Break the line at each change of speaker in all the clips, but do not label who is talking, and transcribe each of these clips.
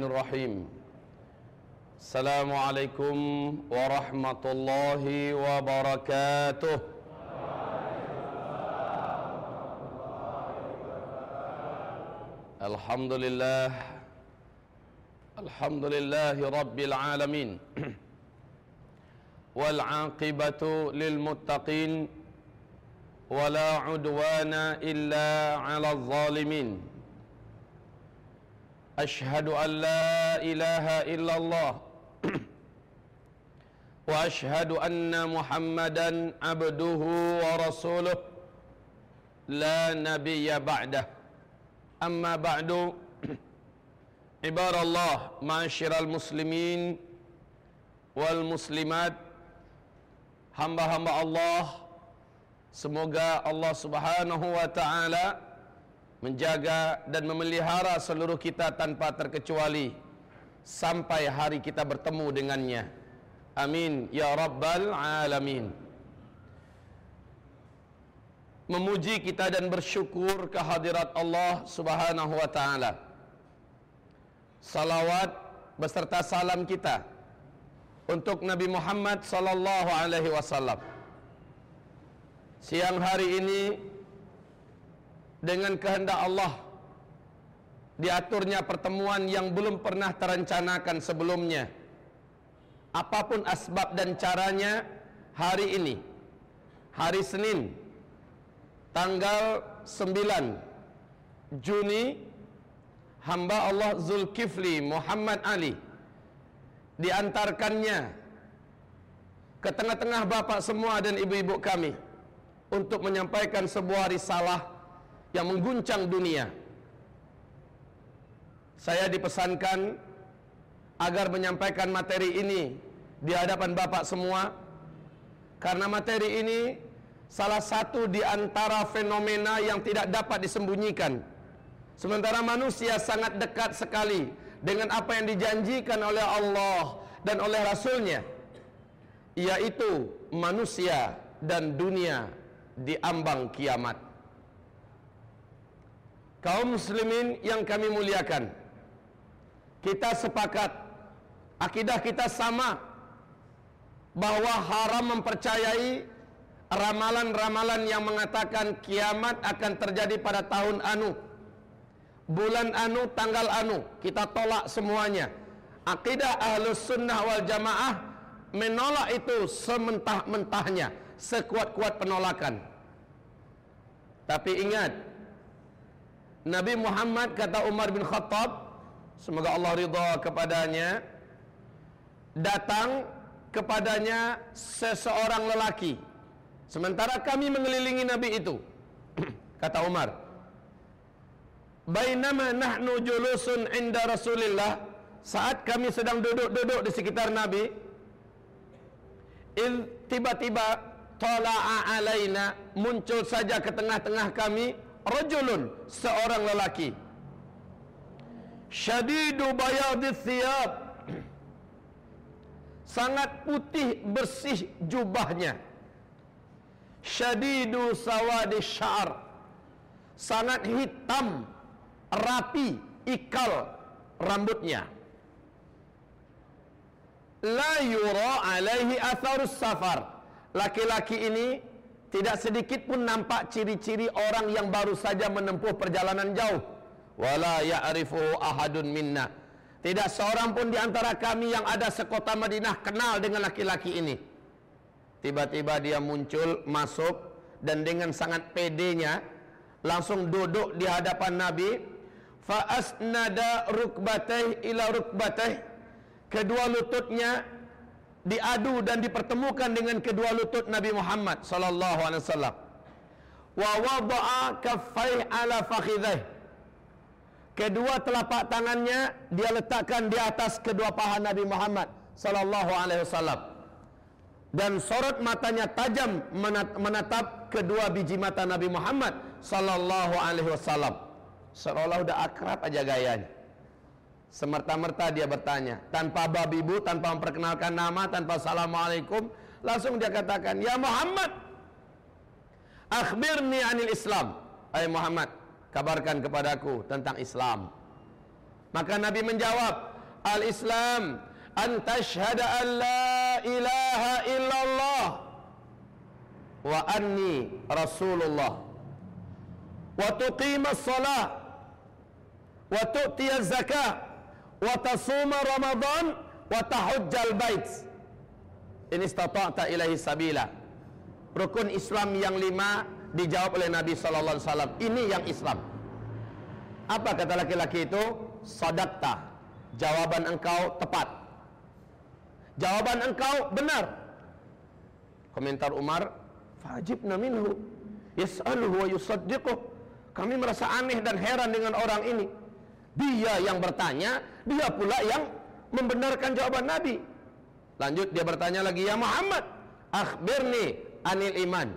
الرحمن الرحيم. السلام عليكم ورحمة الله وبركاته. الحمد لله الحمد لله رب العالمين. والعاقبة للمتقين ولا عدوان إلا على الظالمين. أشهد أن لا إله إلا الله وأشهد أن محمدا عبده ورسوله لا نبي بعده أما بعد عباد الله معاشر المسلمين والmuslimat hamba-hamba Allah semoga Allah Subhanahu wa taala menjaga dan memelihara seluruh kita tanpa terkecuali sampai hari kita bertemu dengannya. Amin ya rabbal alamin. Memuji kita dan bersyukur kehadirat Allah Subhanahu wa taala. Salawat beserta salam kita untuk Nabi Muhammad sallallahu alaihi wasallam. Siang hari ini dengan kehendak Allah. Diaturnya pertemuan yang belum pernah terencanakan sebelumnya. Apa pun asbab dan caranya hari ini hari Senin tanggal 9 Juni hamba Allah Zulkifli Muhammad Ali diantarkannya ke tengah-tengah bapak semua dan ibu-ibu kami untuk menyampaikan sebuah risalah yang mengguncang dunia. Saya dipesankan agar menyampaikan materi ini di hadapan Bapak semua karena materi ini salah satu di antara fenomena yang tidak dapat disembunyikan. Sementara manusia sangat dekat sekali dengan apa yang dijanjikan oleh Allah dan oleh Rasulnya yaitu manusia dan dunia di ambang kiamat kaum muslimin yang kami muliakan kita sepakat akidah kita sama bahwa haram mempercayai ramalan-ramalan yang mengatakan kiamat akan terjadi pada tahun anu. Bulan anu tanggal anu kita tolak semuanya. Akidah ahlus sunnah wal jamaah menolak itu sementah-mentahnya sekuat-kuat penolakan. Tapi ingat Nabi Muhammad kata Umar bin Khattab semoga Allah ridha kepadanya datang kepadanya seseorang lelaki. Sementara kami mengelilingi Nabi itu kata Umar bainama nahnu julusun inda Rasulillah. Saat kami sedang duduk-duduk di sekitar Nabi tiba-tiba tala'a alaina muncul saja ke tengah-tengah kami rajulun seorang lelaki. Syadidu bayadis thiyab. Sangat putih bersih jubahnya. Syadidu sawadi syar. Sangat hitam rapi ikal rambutnya. La yura alaihi atharus safar. Laki-laki ini tidak sedikit pun nampak ciri-ciri orang yang baru saja menempuh perjalanan jauh. Wala ya'rifuhu ahadun minna. Tidak seorang pun di antara kami yang ada sekota Madinah kenal dengan laki-laki ini. Tiba-tiba dia muncul masuk dan dengan sangat pedenya langsung duduk di hadapan Nabi. Fa asnada rukbatih ila rukbatih. Kedua lututnya diadu dan dipertemukan dengan kedua lutut Nabi Muhammad sallallahu alaihi wasallam. Wa wada'a kaffai ala fakhidhih kedua telapak tangannya dia letakkan di atas kedua paha Nabi Muhammad sallallahu alaihi wasallam. Dan sorot matanya tajam menat- menatap kedua biji mata Nabi Muhammad sallallahu alaihi wasallam. Seolah udah akrab aja gayanya semerta-merta dia bertanya. Tanpa babibu tanpa memperkenalkan nama tanpa assalamualaikum langsung dia katakan ya Muhammad akhbirni anil Islam. Hai Muhammad kabarkan kepadaku tentang Islam. Maka Nabi menjawab al-Islam an tashhada an la ilaha illallah wa anni rasulullah. Wa tuqima salah wa tu'tiya zakah wa tasuma ramadan wa tahujjal bait. In istata'ta ilahi sabila. Rukun Islam yang lima dijawab oleh Nabi sallallahu alaihi wasallam. Ini yang Islam. Apa kata laki-laki itu? Sadaqta. Jawaban engkau tepat. Jawaban engkau benar. Komentar Umar fajibna minhu. Yas'aluhu wa yusaddiquh. Kami merasa aneh dan heran dengan orang ini dia yang bertanya dia pula yang membenarkan jawaban Nabi. Lanjut dia bertanya lagi ya Muhammad akhbirni anil iman.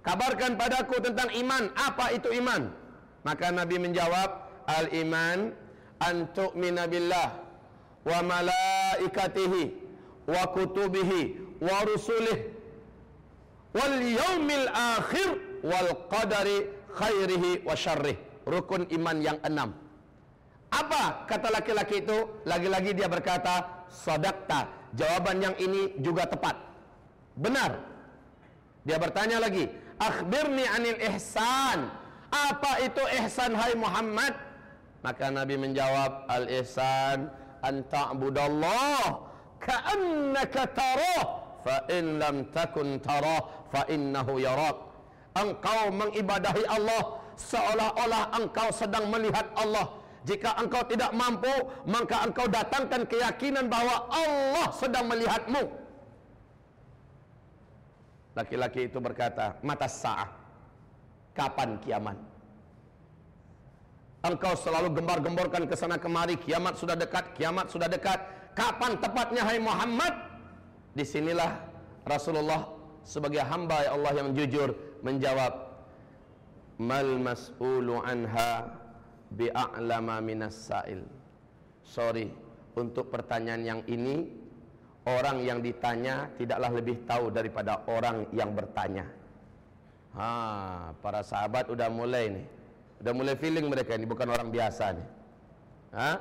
Kabarkan padaku tentang iman. Apa itu iman? Maka Nabi menjawab al iman an tu'mina billah wa malaikatihi wa kutubihi wa rusulih wal yaumil akhir wal qadari khairihi wa syarrih rukun iman yang enam apa kata laki-laki itu? Lagi-lagi dia berkata sadaqta. Jawaban yang ini juga tepat. Benar. Dia bertanya lagi akhbirni anil ihsan. Apa itu ihsan hai Muhammad? Maka Nabi menjawab al ihsan an ta'budallah ka'annaka tarah fa in lam takun tarah fa innahu yarak. Engkau mengibadahi Allah seolah-olah engkau sedang melihat Allah jika engkau tidak mampu maka engkau datangkan keyakinan bahwa Allah sedang melihatmu. Laki-laki itu berkata mata sa'ah kapan kiamat? Engkau selalu gembar-gemborkan ke sana kemari kiamat sudah dekat kiamat sudah dekat. Kapan tepatnya hai Muhammad? Di sinilah Rasulullah sebagai hamba ya Allah yang jujur menjawab mal mas'ulu anha bi'a'lama minas sa'il. Sorry untuk pertanyaan yang ini orang yang ditanya tidaklah lebih tahu daripada orang yang bertanya. Ha, para sahabat udah mulai nih udah mulai feeling mereka ini bukan orang biasa nih ha?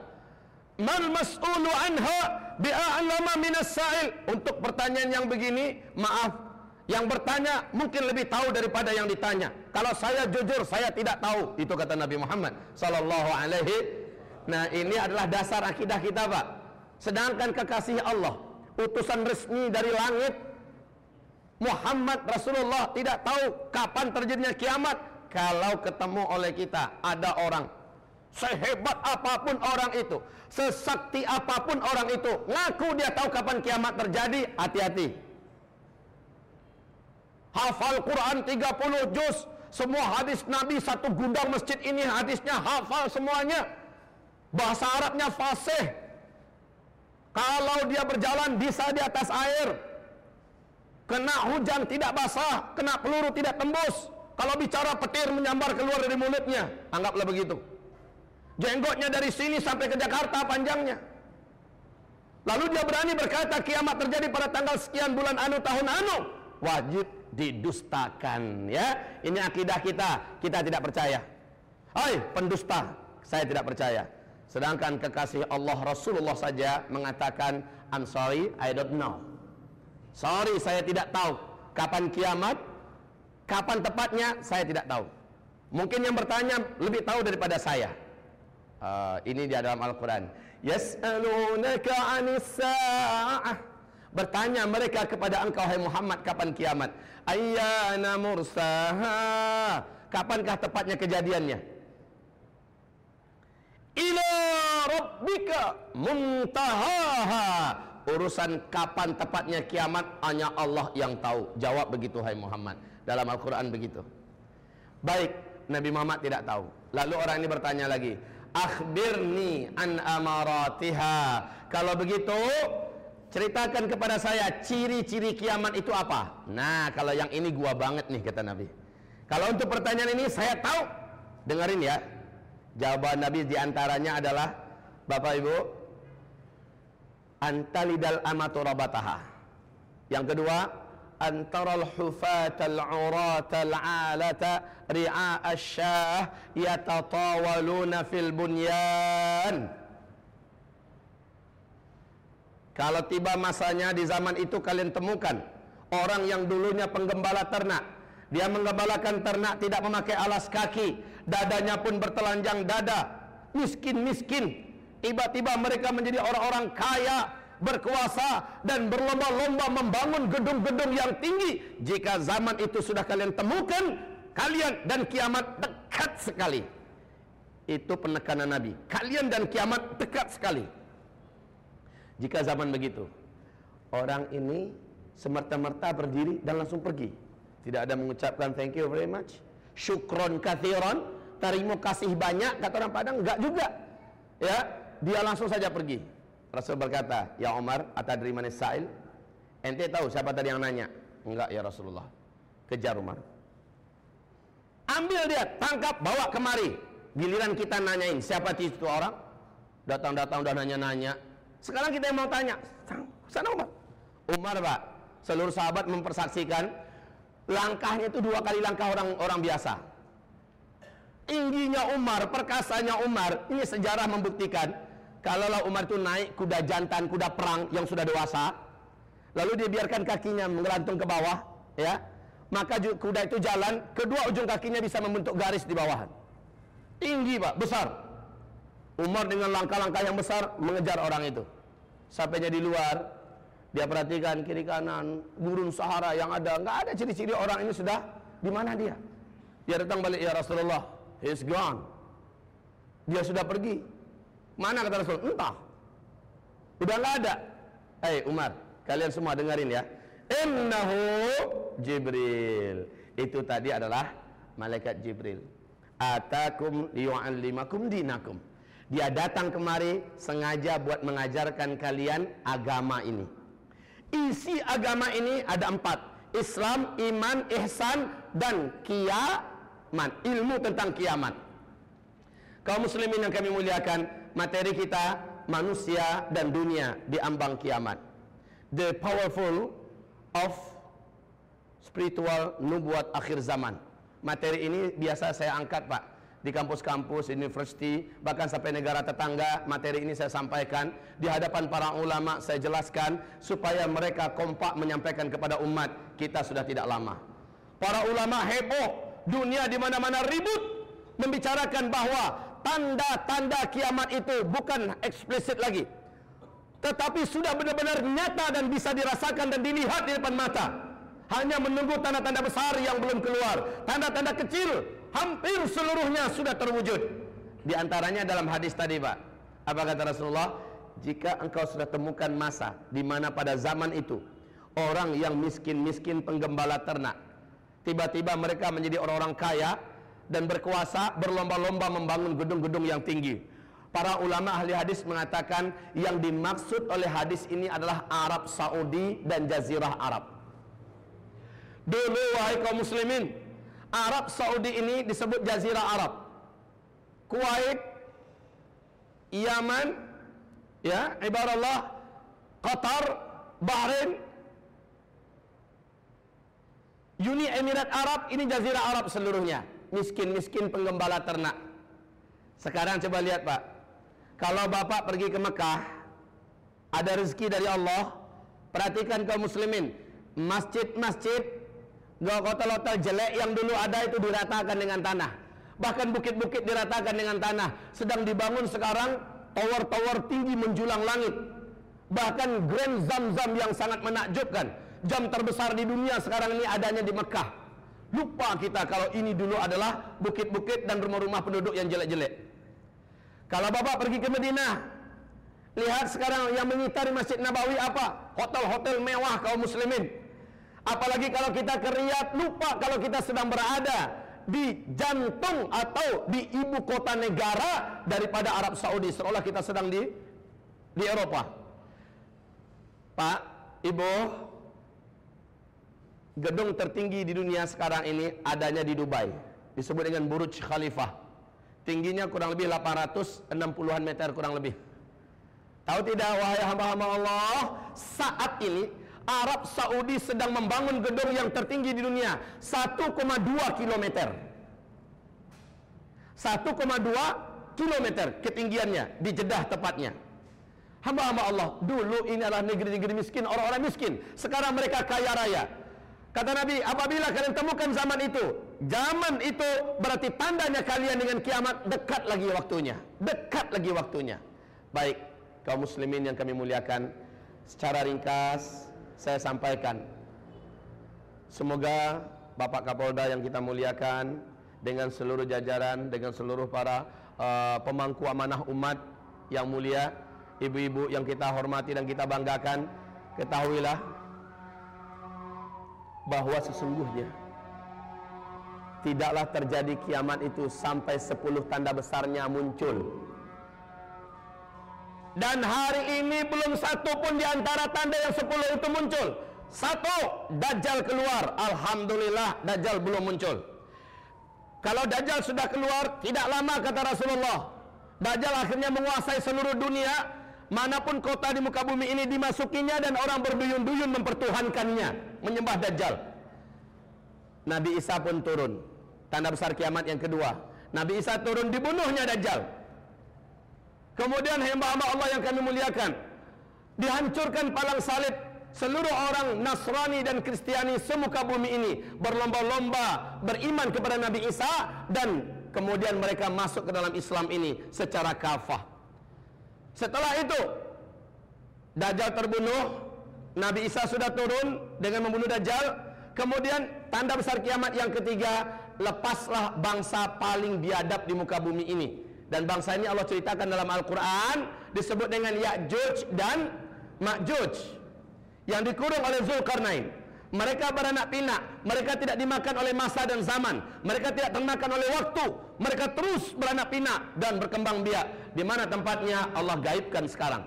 mal mas'ulu anha bi'a'lama minas sa'il. Untuk pertanyaan yang begini maaf yang bertanya mungkin lebih tahu daripada yang ditanya. Kalau saya jujur, saya tidak tahu. Itu kata Nabi Muhammad sallallahu alaihi. Nah, ini adalah dasar akidah kita, Pak. Sedangkan kekasih Allah, utusan resmi dari langit Muhammad Rasulullah tidak tahu kapan terjadinya kiamat. Kalau ketemu oleh kita ada orang sehebat apa pun orang itu, sesakti apa pun orang itu, ngaku dia tahu kapan kiamat terjadi, hati-hati hafal Quran 30 juz. Semua hadis Nabi satu gudang masjid ini hadisnya hafal semuanya. Bahasa Arabnya fasih. Kalau dia berjalan bisa di atas air. Kena hujan tidak basah kena peluru tidak tembus. Kalau bicara petir menyambar keluar dari mulutnya anggaplah begitu. Jenggotnya dari sini sampai ke Jakarta panjangnya. Lalu dia berani berkata kiamat terjadi pada tanggal sekian bulan anu tahun anu wajib didustakan ya. Ini akidah kita. Kita tidak percaya. Hai pendusta. Saya tidak percaya. Sedangkan kekasih Allah Rasulullah saja mengatakan I'm sorry I don't know. Sorry saya tidak tahu. Kapan kiamat? Kapan tepatnya? Saya tidak tahu. Mungkin yang bertanya lebih tahu daripada saya. Uh, ini di dalam Al-Quran. Yas'alunaka 'anis sa'ah Bertanya mereka kepada engkau hai Muhammad kapan kiamat? Ayyana mursaha? Kapankah tepatnya kejadiannya? Ila rabbika muntahaha. Urusan kapan tepatnya kiamat hanya Allah yang tahu. Jawab begitu hai Muhammad. Dalam Al-Qur'an begitu. Baik, Nabi Muhammad tidak tahu. Lalu orang ini bertanya lagi, "Akhbirni an amaratiha." Kalau begitu, ceritakan kepada saya ciri-ciri kiamat itu apa? Nah, kalau yang ini gua banget nih kata Nabi. Kalau untuk pertanyaan ini saya tahu. Dengerin ya. Jawaban Nabi di antaranya adalah Bapak Ibu Antalidal amatu rabataha Yang kedua Antaral hufatal uratal alata Ri'a asyah Yatatawaluna fil bunyan Kalau tiba masanya di zaman itu kalian temukan Orang yang dulunya penggembala ternak. Dia menggembalakan ternak tidak memakai alas kaki. Dadanya pun bertelanjang dada. Miskin-miskin. Tiba-tiba mereka menjadi orang-orang kaya Berkuasa Dan berlomba-lomba membangun gedung-gedung yang tinggi. Jika zaman itu sudah kalian temukan Kalian dan kiamat dekat sekali. Itu penekanan Nabi. Kalian dan kiamat dekat sekali Jika zaman begitu Orang ini semerta-merta berdiri dan langsung pergi. Tidak ada mengucapkan thank you very much syukron kathiron terima kasih banyak kata orang Padang enggak juga. Ya dia langsung saja pergi. Rasul berkata ya Umar atadri manis sa'il? Ente tahu siapa tadi yang nanya? Enggak ya Rasulullah. Kejar Umar. Ambil dia tangkap bawa kemari. Giliran kita nanyain siapa itu orang? Datang-datang udah nanya-nanya sekarang kita yang mau tanya sana Umar Umar pak. Seluruh sahabat mempersaksikan langkahnya itu dua kali langkah orang orang biasa. Tingginya Umar perkasanya Umar ini sejarah membuktikan kalaulah Umar itu naik kuda jantan kuda perang yang sudah dewasa lalu dia biarkan kakinya menggelantung ke bawah ya maka kuda itu jalan kedua ujung kakinya bisa membentuk garis di bawah tinggi pak besar Umar dengan langkah-langkah yang besar mengejar orang itu. Sampainya di luar dia perhatikan kiri kanan gurun Sahara yang ada. Nggak ada ciri-ciri orang ini sudah di mana dia? Dia datang balik ya Rasulullah he's gone. Dia sudah pergi. Mana kata Rasul? Entah. Udah nggak ada. Hei Umar kalian semua dengarin ya. Innahu Jibril. Itu tadi adalah malaikat Jibril. Atakum liyu'allimakum dinakum dia datang kemari sengaja buat mengajarkan kalian agama ini. Isi agama ini ada empat. Islam, iman, ihsan dan kiamat. Ilmu tentang kiamat. Kaum muslimin yang kami muliakan Materi kita manusia dan dunia di ambang kiamat. The powerful of spiritual nubuat akhir zaman. Materi ini biasa saya angkat pak di kampus-kampus, universiti, bahkan sampai negara tetangga, materi ini saya sampaikan di hadapan para ulama saya jelaskan supaya mereka kompak menyampaikan kepada umat kita sudah tidak lama. Para ulama heboh, dunia di mana-mana ribut membicarakan bahwa tanda-tanda kiamat itu bukan eksplisit lagi. Tetapi sudah benar-benar nyata dan bisa dirasakan dan dilihat di depan mata. Hanya menunggu tanda-tanda besar yang belum keluar. Tanda-tanda kecil hampir seluruhnya sudah terwujud. Di antaranya dalam hadis tadi, Pak. Apa kata Rasulullah? Jika engkau sudah temukan masa di mana pada zaman itu orang yang miskin-miskin penggembala ternak, tiba-tiba mereka menjadi orang-orang kaya dan berkuasa, berlomba-lomba membangun gedung-gedung yang tinggi. Para ulama ahli hadis mengatakan yang dimaksud oleh hadis ini adalah Arab Saudi dan Jazirah Arab. Dulu wahai kaum muslimin, Arab Saudi ini disebut Jazirah Arab. Kuwait, Yaman, ya, ibaratlah Qatar, Bahrain, Uni Emirat Arab ini Jazirah Arab seluruhnya. Miskin-miskin penggembala ternak. Sekarang coba lihat Pak. Kalau Bapak pergi ke Mekah, ada rezeki dari Allah, perhatikan kaum muslimin, masjid-masjid Hotel-hotel jelek yang dulu ada itu diratakan dengan tanah. Bahkan bukit-bukit diratakan dengan tanah. Sedang dibangun sekarang tower-tower tinggi menjulang langit. Bahkan Grand Zam-Zam yang sangat menakjubkan. Jam terbesar di dunia sekarang ini adanya di Mekah. Lupa kita kalau ini dulu adalah bukit-bukit dan rumah-rumah penduduk yang jelek-jelek. Kalau Bapak pergi ke Madinah, lihat sekarang yang mengitari Masjid Nabawi apa? Hotel-hotel mewah kaum muslimin. Apalagi kalau kita ke Riyadh, lupa kalau kita sedang berada di jantung atau di ibu kota negara daripada Arab Saudi seolah kita sedang di di Eropa. Pak, Ibu, gedung tertinggi di dunia sekarang ini adanya di Dubai. Disebut dengan Burj Khalifah. Tingginya kurang lebih 860-an meter kurang lebih. Tahu tidak wahai hamba-hamba Allah, saat ini Arab Saudi sedang membangun gedung yang tertinggi di dunia 1,2 kilometer 1,2 kilometer ketinggiannya di Jeddah tepatnya Hamba-hamba Allah dulu ini adalah negeri-negeri miskin orang-orang miskin sekarang mereka kaya raya Kata Nabi, apabila kalian temukan zaman itu, zaman itu berarti tandanya kalian dengan kiamat dekat lagi waktunya. Dekat lagi waktunya. Baik, kaum muslimin yang kami muliakan, secara ringkas saya sampaikan. Semoga Bapak Kapolda yang kita muliakan dengan seluruh jajaran, dengan seluruh para uh, pemangku amanah umat yang mulia, ibu-ibu yang kita hormati dan kita banggakan, ketahuilah bahwa sesungguhnya tidaklah terjadi kiamat itu sampai 10 tanda besarnya muncul. Dan hari ini belum satu pun di antara tanda yang 10 itu muncul. Satu, Dajjal keluar. Alhamdulillah Dajjal belum muncul. Kalau Dajjal sudah keluar, tidak lama kata Rasulullah. Dajjal akhirnya menguasai seluruh dunia. Mana pun kota di muka bumi ini dimasukinya dan orang berduyun-duyun mempertuhankannya. Menyembah Dajjal. Nabi Isa pun turun. Tanda besar kiamat yang kedua. Nabi Isa turun dibunuhnya Dajjal. Kemudian hamba-hamba Allah yang kami muliakan. Dihancurkan palang salib seluruh orang Nasrani dan Kristiani semuka bumi ini berlomba-lomba beriman kepada Nabi Isa dan kemudian mereka masuk ke dalam Islam ini secara kafah. Setelah itu Dajjal terbunuh, Nabi Isa sudah turun dengan membunuh Dajjal. Kemudian tanda besar kiamat yang ketiga, lepaslah bangsa paling biadab di muka bumi ini. Dan bangsa ini Allah ceritakan dalam Al-Quran disebut dengan Ya'juj dan Ma'juj yang dikurung oleh Zulkarnain. Mereka beranak pinak, mereka tidak dimakan oleh masa dan zaman, mereka tidak termakan oleh waktu, mereka terus beranak pinak dan berkembang biak. Di mana tempatnya Allah gaibkan sekarang.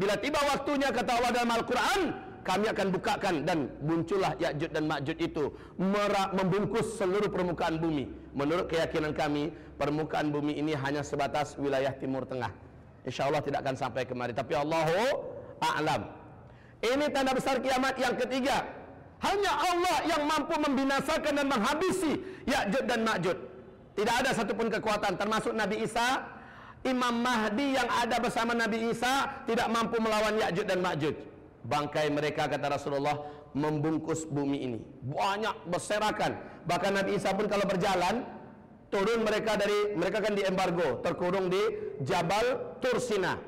Bila tiba waktunya kata Allah dalam Al-Quran, kami akan bukakan dan muncullah Ya'juj dan Ma'juj itu merak membungkus seluruh permukaan bumi. Menurut keyakinan kami, permukaan bumi ini hanya sebatas wilayah Timur Tengah. Insya Allah tidak akan sampai kemari. Tapi Allahu a'lam. Ini tanda besar kiamat yang ketiga. Hanya Allah yang mampu membinasakan dan menghabisi Ya'juj dan Ma'juj. Tidak ada satupun kekuatan termasuk Nabi Isa, Imam Mahdi yang ada bersama Nabi Isa tidak mampu melawan Ya'juj dan Ma'juj. Bangkai mereka kata Rasulullah membungkus bumi ini. Banyak berserakan. Bahkan Nabi Isa pun kalau berjalan turun mereka dari mereka kan di embargo, terkurung di Jabal Tursina.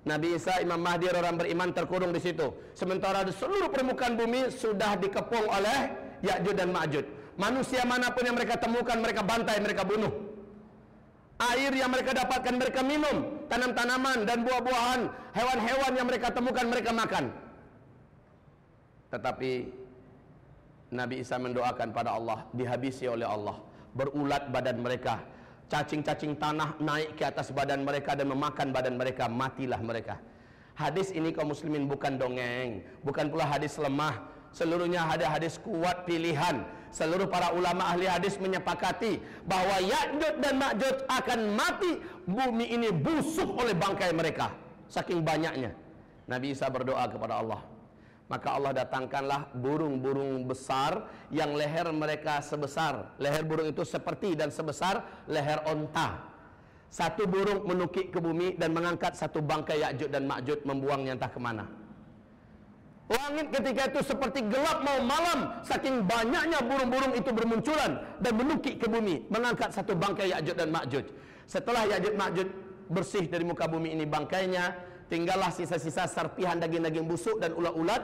Nabi Isa, Imam Mahdi orang beriman terkurung di situ. Sementara di seluruh permukaan bumi sudah dikepung oleh Ya'juj dan Ma'juj. Manusia mana pun yang mereka temukan, mereka bantai, mereka bunuh. Air yang mereka dapatkan mereka minum, tanam-tanaman dan buah-buahan, hewan-hewan yang mereka temukan mereka makan. Tetapi Nabi Isa mendoakan pada Allah, dihabisi oleh Allah, berulat badan mereka, cacing-cacing tanah naik ke atas badan mereka dan memakan badan mereka, matilah mereka. Hadis ini kaum muslimin bukan dongeng, bukan pula hadis lemah. Seluruhnya ada hadis kuat pilihan. Seluruh para ulama ahli hadis menyepakati bahwa Ya'juj dan Ma'juj akan mati, bumi ini busuk oleh bangkai mereka. Saking banyaknya. Nabi Isa berdoa kepada Allah. Maka Allah datangkanlah burung-burung besar yang leher mereka sebesar. Leher burung itu seperti dan sebesar leher onta. Satu burung menukik ke bumi dan mengangkat satu bangkai Ya'juj dan Ma'juj membuangnya entah ke mana. Langit ketika itu seperti gelap mau malam saking banyaknya burung-burung itu bermunculan dan menukik ke bumi mengangkat satu bangkai Ya'juj dan Ma'juj. Setelah Ya'juj Ma'juj bersih dari muka bumi ini bangkainya, tinggallah sisa-sisa serpihan daging-daging busuk dan ulat-ulat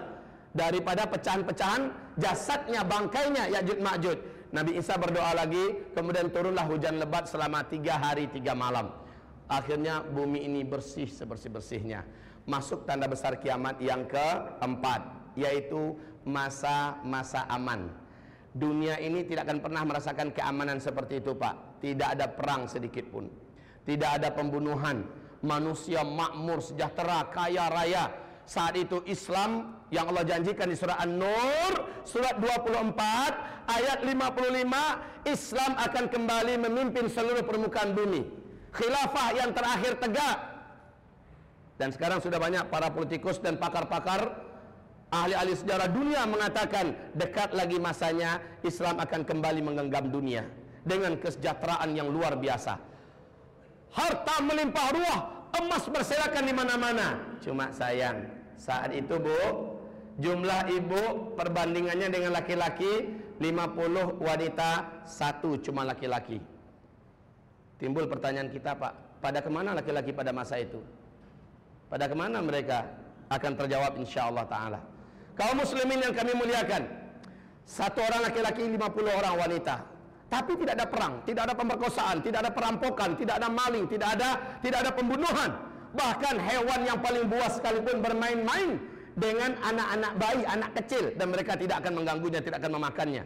daripada pecahan-pecahan jasadnya bangkainya Ya'juj Ma'juj. Nabi Isa berdoa lagi, kemudian turunlah hujan lebat selama tiga hari tiga malam. Akhirnya bumi ini bersih sebersih-bersihnya. Masuk tanda besar kiamat yang keempat, yaitu masa-masa aman. Dunia ini tidak akan pernah merasakan keamanan seperti itu Pak. Tidak ada perang sedikit pun. Tidak ada pembunuhan. Manusia makmur, sejahtera, kaya raya. Saat itu Islam yang Allah janjikan di surah An-Nur surat 24 ayat 55 Islam akan kembali memimpin seluruh permukaan bumi. Khilafah yang terakhir tegak. Dan sekarang sudah banyak para politikus dan pakar-pakar ahli-ahli sejarah dunia mengatakan dekat lagi masanya Islam akan kembali menggenggam dunia dengan kesejahteraan yang luar biasa. Harta melimpah ruah, emas berserakan di mana-mana. Cuma sayang, saat itu Bu, jumlah ibu perbandingannya dengan laki-laki 50 wanita, satu cuma laki-laki. Timbul pertanyaan kita Pak, pada ke mana laki-laki pada masa itu? Pada ke mana mereka? Akan terjawab insya Allah Ta'ala. Kaum muslimin yang kami muliakan, satu orang laki-laki 50 orang wanita. Tapi tidak ada perang, tidak ada pemerkosaan, tidak ada perampokan, tidak ada maling, tidak ada tidak ada pembunuhan. Bahkan hewan yang paling buas sekalipun bermain-main dengan anak-anak bayi, anak kecil dan mereka tidak akan mengganggunya, tidak akan memakannya.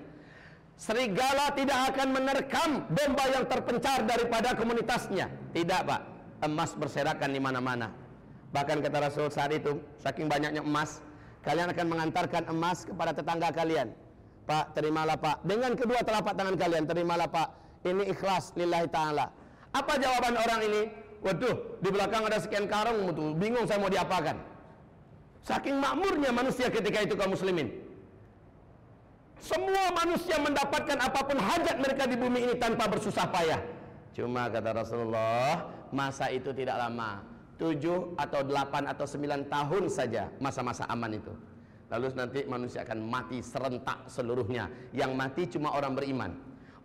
Serigala tidak akan menerkam domba yang terpencar daripada komunitasnya. Tidak, Pak. Emas berserakan di mana-mana. Bahkan kata Rasul saat itu, saking banyaknya emas, kalian akan mengantarkan emas kepada tetangga kalian. Pak, terimalah Pak. Dengan kedua telapak tangan kalian, terimalah Pak. Ini ikhlas lillahi ta'ala. Apa jawaban orang ini? Waduh, di belakang ada sekian karung, tuh. bingung saya mau diapakan. Saking makmurnya manusia ketika itu kaum muslimin. Semua manusia mendapatkan apa pun hajat mereka di bumi ini tanpa bersusah payah. Cuma kata Rasulullah, masa itu tidak lama. Tujuh atau delapan atau sembilan tahun saja masa-masa aman itu. Lalu nanti manusia akan mati serentak seluruhnya. Yang mati cuma orang beriman.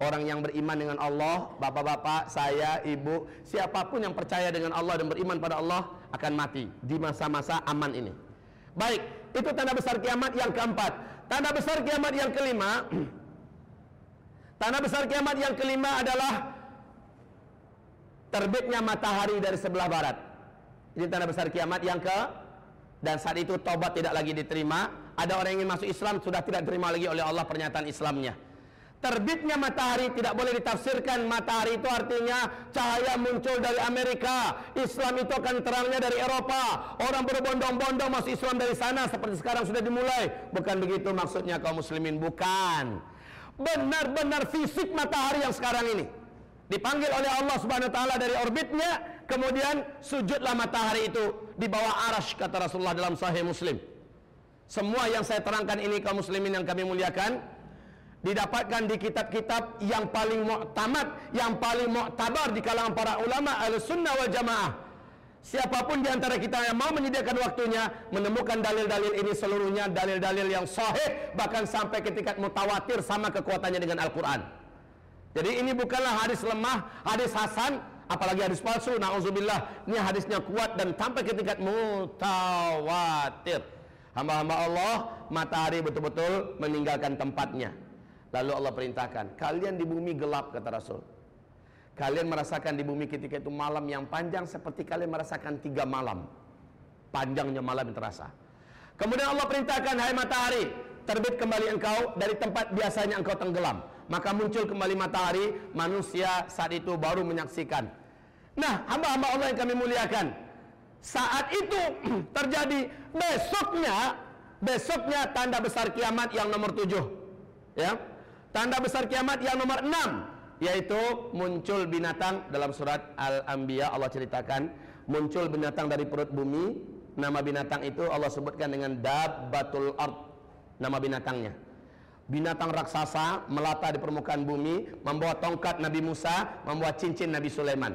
Orang yang beriman dengan Allah, bapak-bapak, saya, ibu, siapa pun yang percaya dengan Allah dan beriman pada Allah akan mati di masa-masa aman ini. Baik, itu tanda besar kiamat yang keempat. Tanda besar kiamat yang kelima Tanda besar kiamat yang kelima adalah Terbitnya matahari dari sebelah barat Ini tanda besar kiamat yang ke Dan saat itu taubat tidak lagi diterima. Ada orang yang ingin masuk Islam Sudah tidak diterima lagi oleh Allah pernyataan Islamnya. Terbitnya matahari tidak boleh ditafsirkan. Matahari itu artinya cahaya muncul dari Amerika. Islam itu akan terangnya dari Eropa. Orang berbondong-bondong masuk Islam dari sana Seperti sekarang sudah dimulai. Bukan begitu maksudnya kaum muslimin. Bukan. Benar-benar fisik matahari yang sekarang ini. Dipanggil oleh Allah subhanahu wa ta'ala dari orbitnya Kemudian sujudlah matahari itu Di bawah arash kata Rasulullah dalam sahih muslim Semua yang saya terangkan ini kaum muslimin yang kami muliakan didapatkan di kitab-kitab yang paling muktamad, yang paling muktabar di kalangan para ulama al-sunnah wal jamaah. Siapa pun di antara kita yang mau menyediakan waktunya menemukan dalil-dalil ini seluruhnya dalil-dalil yang sahih bahkan sampai ke tingkat mutawatir sama kekuatannya dengan Al-Qur'an. Jadi ini bukanlah hadis lemah, hadis hasan, apalagi hadis palsu. Nauzubillah. Ini hadisnya kuat dan sampai ke tingkat mutawatir. Hamba-hamba Allah, matahari betul-betul meninggalkan tempatnya. Lalu Allah perintahkan, kalian di bumi gelap kata Rasul. Kalian merasakan di bumi ketika itu malam yang panjang seperti kalian merasakan tiga malam. Panjangnya malam yang terasa. Kemudian Allah perintahkan, hai matahari, terbit kembali engkau dari tempat biasanya engkau tenggelam. Maka muncul kembali matahari, manusia saat itu baru menyaksikan. Nah, hamba-hamba Allah yang kami muliakan. Saat itu terjadi besoknya, besoknya tanda besar kiamat yang nomor tujuh. Ya, Tanda besar kiamat yang nomor enam yaitu muncul binatang dalam surat Al-Anbiya Allah ceritakan muncul binatang dari perut bumi nama binatang itu Allah sebutkan dengan dabbatul ard nama binatangnya binatang raksasa melata di permukaan bumi membawa tongkat Nabi Musa membawa cincin Nabi Sulaiman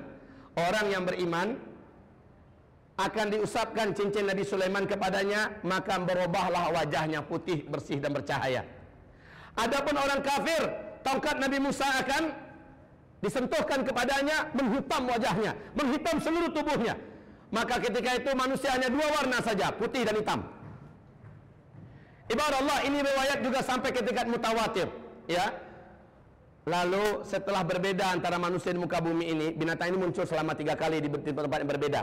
orang yang beriman akan diusapkan cincin Nabi Sulaiman kepadanya maka berubahlah wajahnya putih bersih dan bercahaya Adapun orang kafir, tongkat Nabi Musa akan disentuhkan kepadanya, menghitam wajahnya, menghitam seluruh tubuhnya. Maka ketika itu manusia hanya dua warna saja, putih dan hitam. Ibarat Allah ini riwayat juga sampai ke tingkat mutawatir, ya. Lalu setelah berbeda antara manusia di muka bumi ini, binatang ini muncul selama tiga kali di tempat yang berbeda.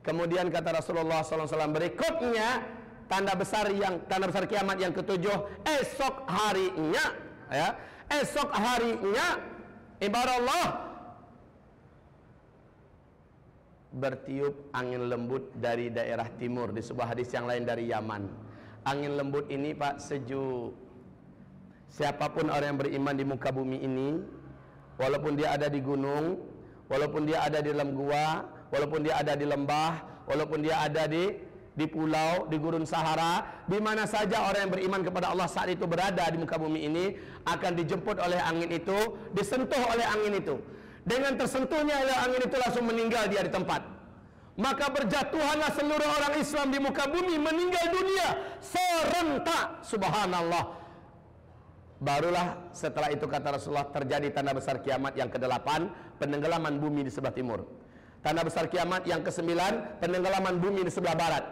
Kemudian kata Rasulullah SAW berikutnya tanda besar yang tanda besar kiamat yang ketujuh esok harinya ya esok harinya ibarat Allah bertiup angin lembut dari daerah timur di sebuah hadis yang lain dari Yaman angin lembut ini Pak sejuk Siapa pun orang yang beriman di muka bumi ini Walaupun dia ada di gunung Walaupun dia ada di dalam gua Walaupun dia ada di lembah Walaupun dia ada di di pulau, di gurun Sahara, di mana saja orang yang beriman kepada Allah saat itu berada di muka bumi ini akan dijemput oleh angin itu, disentuh oleh angin itu. Dengan tersentuhnya oleh angin itu langsung meninggal dia di tempat. Maka berjatuhanlah seluruh orang Islam di muka bumi meninggal dunia serentak. Subhanallah. Barulah setelah itu kata Rasulullah terjadi tanda besar kiamat yang ke-8 penenggelaman bumi di sebelah timur. Tanda besar kiamat yang ke-9 penenggelaman bumi di sebelah barat.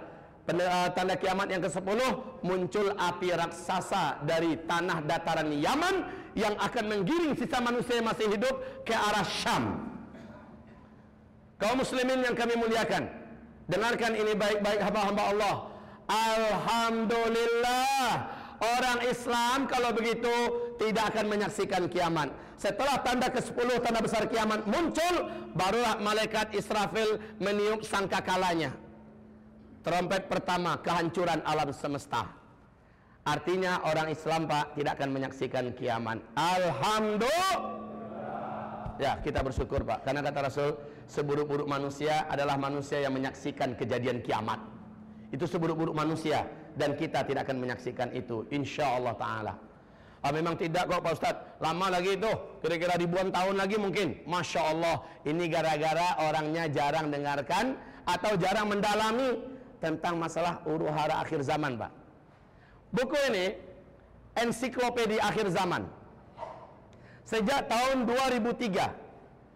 Eh, tanda kiamat yang ke-10 muncul api raksasa dari tanah dataran Yaman yang akan menggiring sisa manusia yang masih hidup ke arah Syam. Kaum muslimin yang kami muliakan, dengarkan ini baik-baik hamba-hamba Allah. Alhamdulillah Orang Islam kalau begitu tidak akan menyaksikan kiamat. Setelah tanda ke-10 tanda besar kiamat muncul, barulah malaikat Israfil meniup sangkakalanya. Trompet pertama kehancuran alam semesta. Artinya orang Islam Pak tidak akan menyaksikan kiamat. Alhamdulillah. Ya, kita bersyukur Pak. Karena kata Rasul, seburuk-buruk manusia adalah manusia yang menyaksikan kejadian kiamat. Itu seburuk-buruk manusia dan kita tidak akan menyaksikan itu insya Allah taala. Ah, memang tidak kok Pak Ustaz Lama lagi itu Kira-kira ribuan tahun lagi mungkin Masya Allah Ini gara-gara orangnya jarang dengarkan Atau jarang mendalami Tentang masalah uru hara akhir zaman Pak Buku ini Ensiklopedi akhir zaman Sejak tahun 2003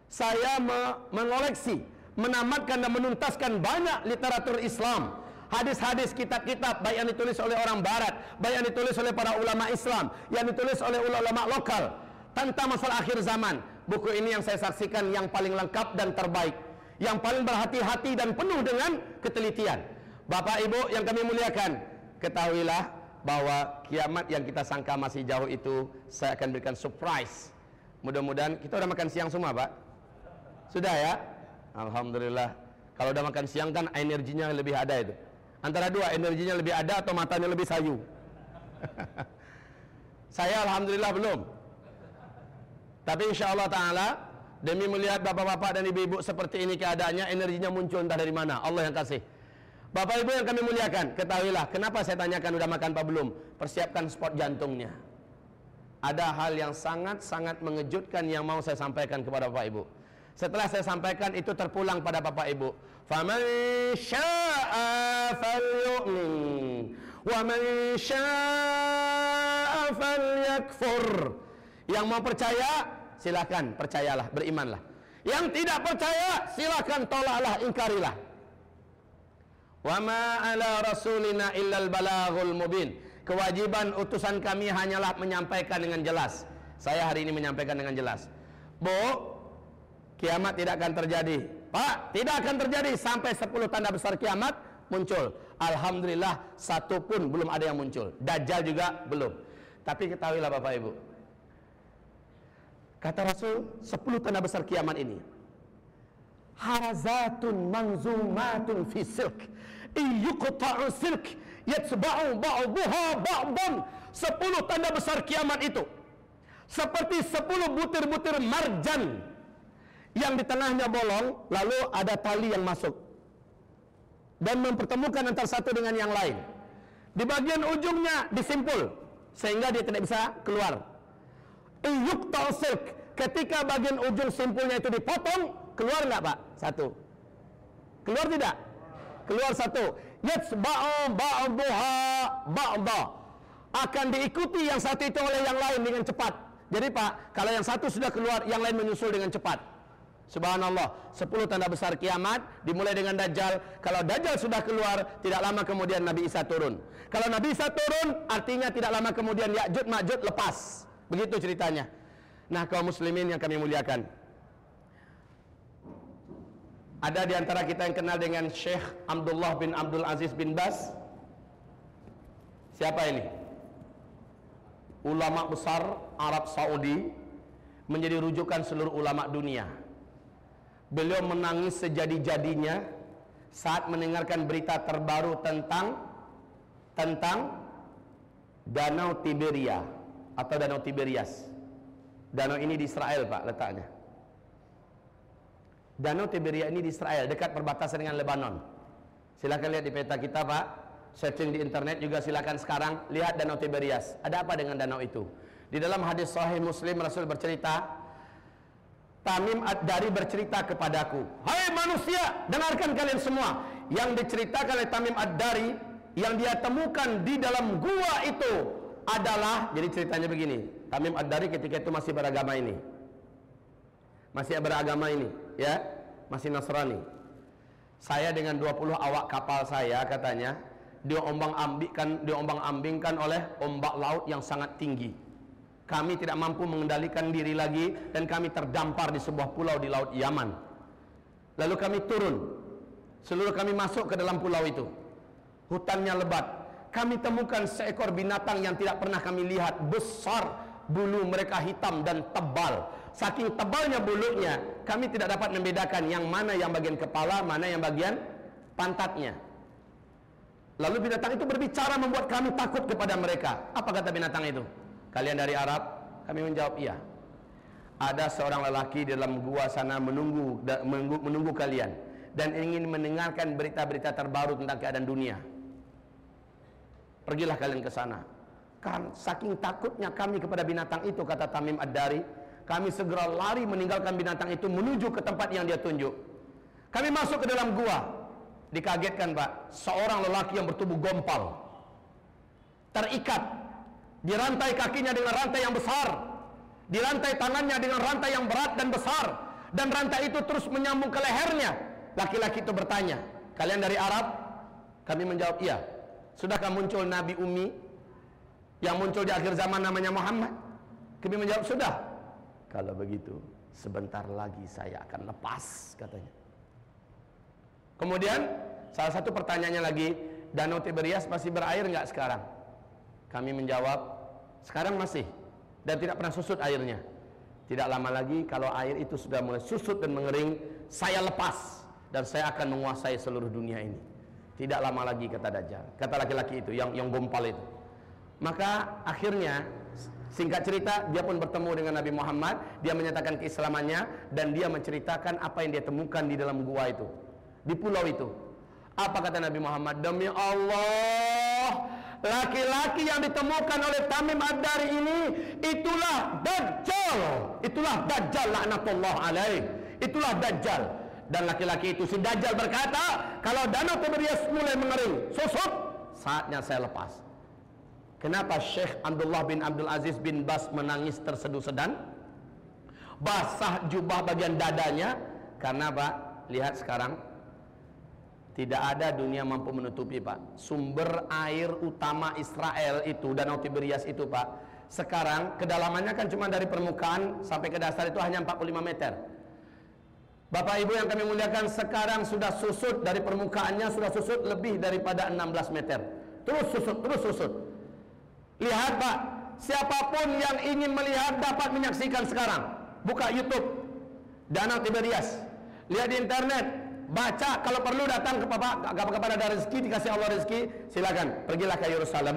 Saya mengoleksi Menamatkan dan menuntaskan banyak literatur Islam hadis-hadis kitab-kitab baik yang ditulis oleh orang barat, baik yang ditulis oleh para ulama Islam, yang ditulis oleh ulama lokal tentang masalah akhir zaman. Buku ini yang saya saksikan yang paling lengkap dan terbaik, yang paling berhati-hati dan penuh dengan ketelitian. Bapak Ibu yang kami muliakan, ketahuilah bahwa kiamat yang kita sangka masih jauh itu saya akan berikan surprise. Mudah-mudahan kita udah makan siang semua, Pak. Sudah ya? Alhamdulillah. Kalau udah makan siang kan energinya lebih ada itu. Antara dua, energinya lebih ada atau matanya lebih sayu? Saya Alhamdulillah belum. Tapi insya Allah Ta'ala, demi melihat bapak-bapak dan ibu-ibu seperti ini keadaannya, energinya muncul entah dari mana. Allah yang kasih. Bapak ibu yang kami muliakan, ketahuilah, kenapa saya tanyakan udah makan apa belum? Persiapkan spot jantungnya. Ada hal yang sangat-sangat mengejutkan yang mau saya sampaikan kepada bapak ibu. Setelah saya sampaikan itu terpulang pada Bapak Ibu. Faman syaa'a falyu'min wa man syaa'a falyakfur. Yang mau percaya silakan percayalah, berimanlah. Yang tidak percaya silakan tolaklah, ingkarilah. Wa ma ala rasulina al balaghul mubin. Kewajiban utusan kami hanyalah menyampaikan dengan jelas. Saya hari ini menyampaikan dengan jelas. Bu, kiamat tidak akan terjadi Pak, tidak akan terjadi sampai 10 tanda besar kiamat muncul. Alhamdulillah satu pun belum ada yang muncul. Dajjal juga belum. Tapi ketahuilah Bapak Ibu. Kata Rasul, 10 tanda besar kiamat ini. Harazatun manzumatun fi silk. Iyuqta'u silk yatsba'u ba'daha ba'dan. 10 tanda besar kiamat itu seperti 10 butir-butir marjan yang di tengahnya bolong, lalu ada tali yang masuk dan mempertemukan antara satu dengan yang lain. Di bagian ujungnya disimpul sehingga dia tidak bisa keluar. Iyuk silk ketika bagian ujung simpulnya itu dipotong, keluar nggak pak? Satu. Keluar tidak? Keluar satu. Yatsba'u ba'daha ba'da. Akan diikuti yang satu itu oleh yang lain dengan cepat. Jadi pak, kalau yang satu sudah keluar, yang lain menyusul dengan cepat. Subhanallah, 10 tanda besar kiamat dimulai dengan Dajjal. Kalau Dajjal sudah keluar, tidak lama kemudian Nabi Isa turun. Kalau Nabi Isa turun, artinya tidak lama kemudian Ya'jud Ma'jud lepas. Begitu ceritanya. Nah kaum muslimin yang kami muliakan Ada di antara kita yang kenal dengan Syekh Abdullah bin Abdul Aziz bin Bas Siapa ini? Ulama besar Arab Saudi Menjadi rujukan seluruh ulama dunia Beliau menangis sejadi-jadinya Saat mendengarkan berita terbaru tentang Tentang Danau Tiberia Atau Danau Tiberias Danau ini di Israel Pak letaknya. Danau Tiberia ini di Israel dekat perbatasan dengan Lebanon. Silakan lihat di peta kita Pak. Searching di internet juga silakan sekarang lihat Danau Tiberias. Ada apa dengan danau itu? Di dalam hadis Sahih Muslim Rasul bercerita, Tamim Ad-Dari bercerita kepadaku, "Hai manusia, dengarkan kalian semua. Yang diceritakan oleh Tamim Ad-Dari yang dia temukan di dalam gua itu adalah jadi ceritanya begini. Tamim Ad-Dari ketika itu masih beragama ini. Masih beragama ini, ya. Masih Nasrani. Saya dengan 20 awak kapal saya katanya diombang ambingkan diombang ambingkan oleh ombak laut yang sangat tinggi. Kami tidak mampu mengendalikan diri lagi dan kami terdampar di sebuah pulau di laut Yaman. Lalu kami turun. Seluruh kami masuk ke dalam pulau itu. Hutannya lebat. Kami temukan seekor binatang yang tidak pernah kami lihat, besar, bulu mereka hitam dan tebal. Saking tebalnya bulunya, kami tidak dapat membedakan yang mana yang bagian kepala, mana yang bagian pantatnya. Lalu binatang itu berbicara membuat kami takut kepada mereka. Apa kata binatang itu? Kalian dari Arab? Kami menjawab iya. Ada seorang lelaki di dalam gua sana menunggu menunggu, menunggu kalian dan ingin mendengarkan berita-berita terbaru tentang keadaan dunia. Pergilah kalian ke sana kan saking takutnya kami kepada binatang itu kata Tamim Ad-Dari kami segera lari meninggalkan binatang itu menuju ke tempat yang dia tunjuk kami masuk ke dalam gua dikagetkan pak seorang lelaki yang bertubuh gompal terikat dirantai kakinya dengan rantai yang besar. Dirantai tangannya dengan rantai yang berat dan besar. Dan rantai itu terus menyambung ke lehernya. Laki-laki itu bertanya kalian dari Arab? Kami menjawab iya. Sudahkah muncul Nabi Umi? Yang muncul di akhir zaman namanya Muhammad? Kami menjawab sudah. Kalau begitu sebentar lagi saya akan lepas katanya. Kemudian salah satu pertanyaannya lagi Danau Tiberias masih berair nggak sekarang? Kami menjawab sekarang masih. Dan tidak pernah susut airnya. Tidak lama lagi kalau air itu sudah mulai susut dan mengering saya lepas. Dan saya akan menguasai seluruh dunia ini. Tidak lama lagi kata Dajjal. Kata laki-laki itu yang yang gompal itu. Maka akhirnya singkat cerita dia pun bertemu dengan Nabi Muhammad, dia menyatakan keislamannya dan dia menceritakan apa yang dia temukan di dalam gua itu, di pulau itu. Apa kata Nabi Muhammad? Demi Allah, laki-laki yang ditemukan oleh Tamim Ad-Dari ini itulah Dajjal. Itulah Dajjal laknatullah alaih. Itulah Dajjal. Dan laki-laki itu si Dajjal berkata, kalau danau Tiberias mulai mengering, susut, saatnya saya lepas. Kenapa Syekh Abdullah bin Abdul Aziz bin Bas menangis terseduh-sedan? Basah jubah bagian dadanya karena Pak, lihat sekarang tidak ada dunia mampu menutupi Pak. Sumber air utama Israel itu Danau Tiberias itu Pak. Sekarang kedalamannya kan cuma dari permukaan sampai ke dasar itu hanya 45 meter. Bapak Ibu yang kami muliakan sekarang sudah susut dari permukaannya sudah susut lebih daripada 16 meter. Terus susut, terus susut. Lihat Pak, siapa pun yang ingin melihat dapat menyaksikan sekarang. Buka YouTube Danau Tiberias. Lihat di internet, baca kalau perlu datang ke Bapak kepada ada rezeki dikasih Allah rezeki, silakan. Pergilah ke Yerusalem,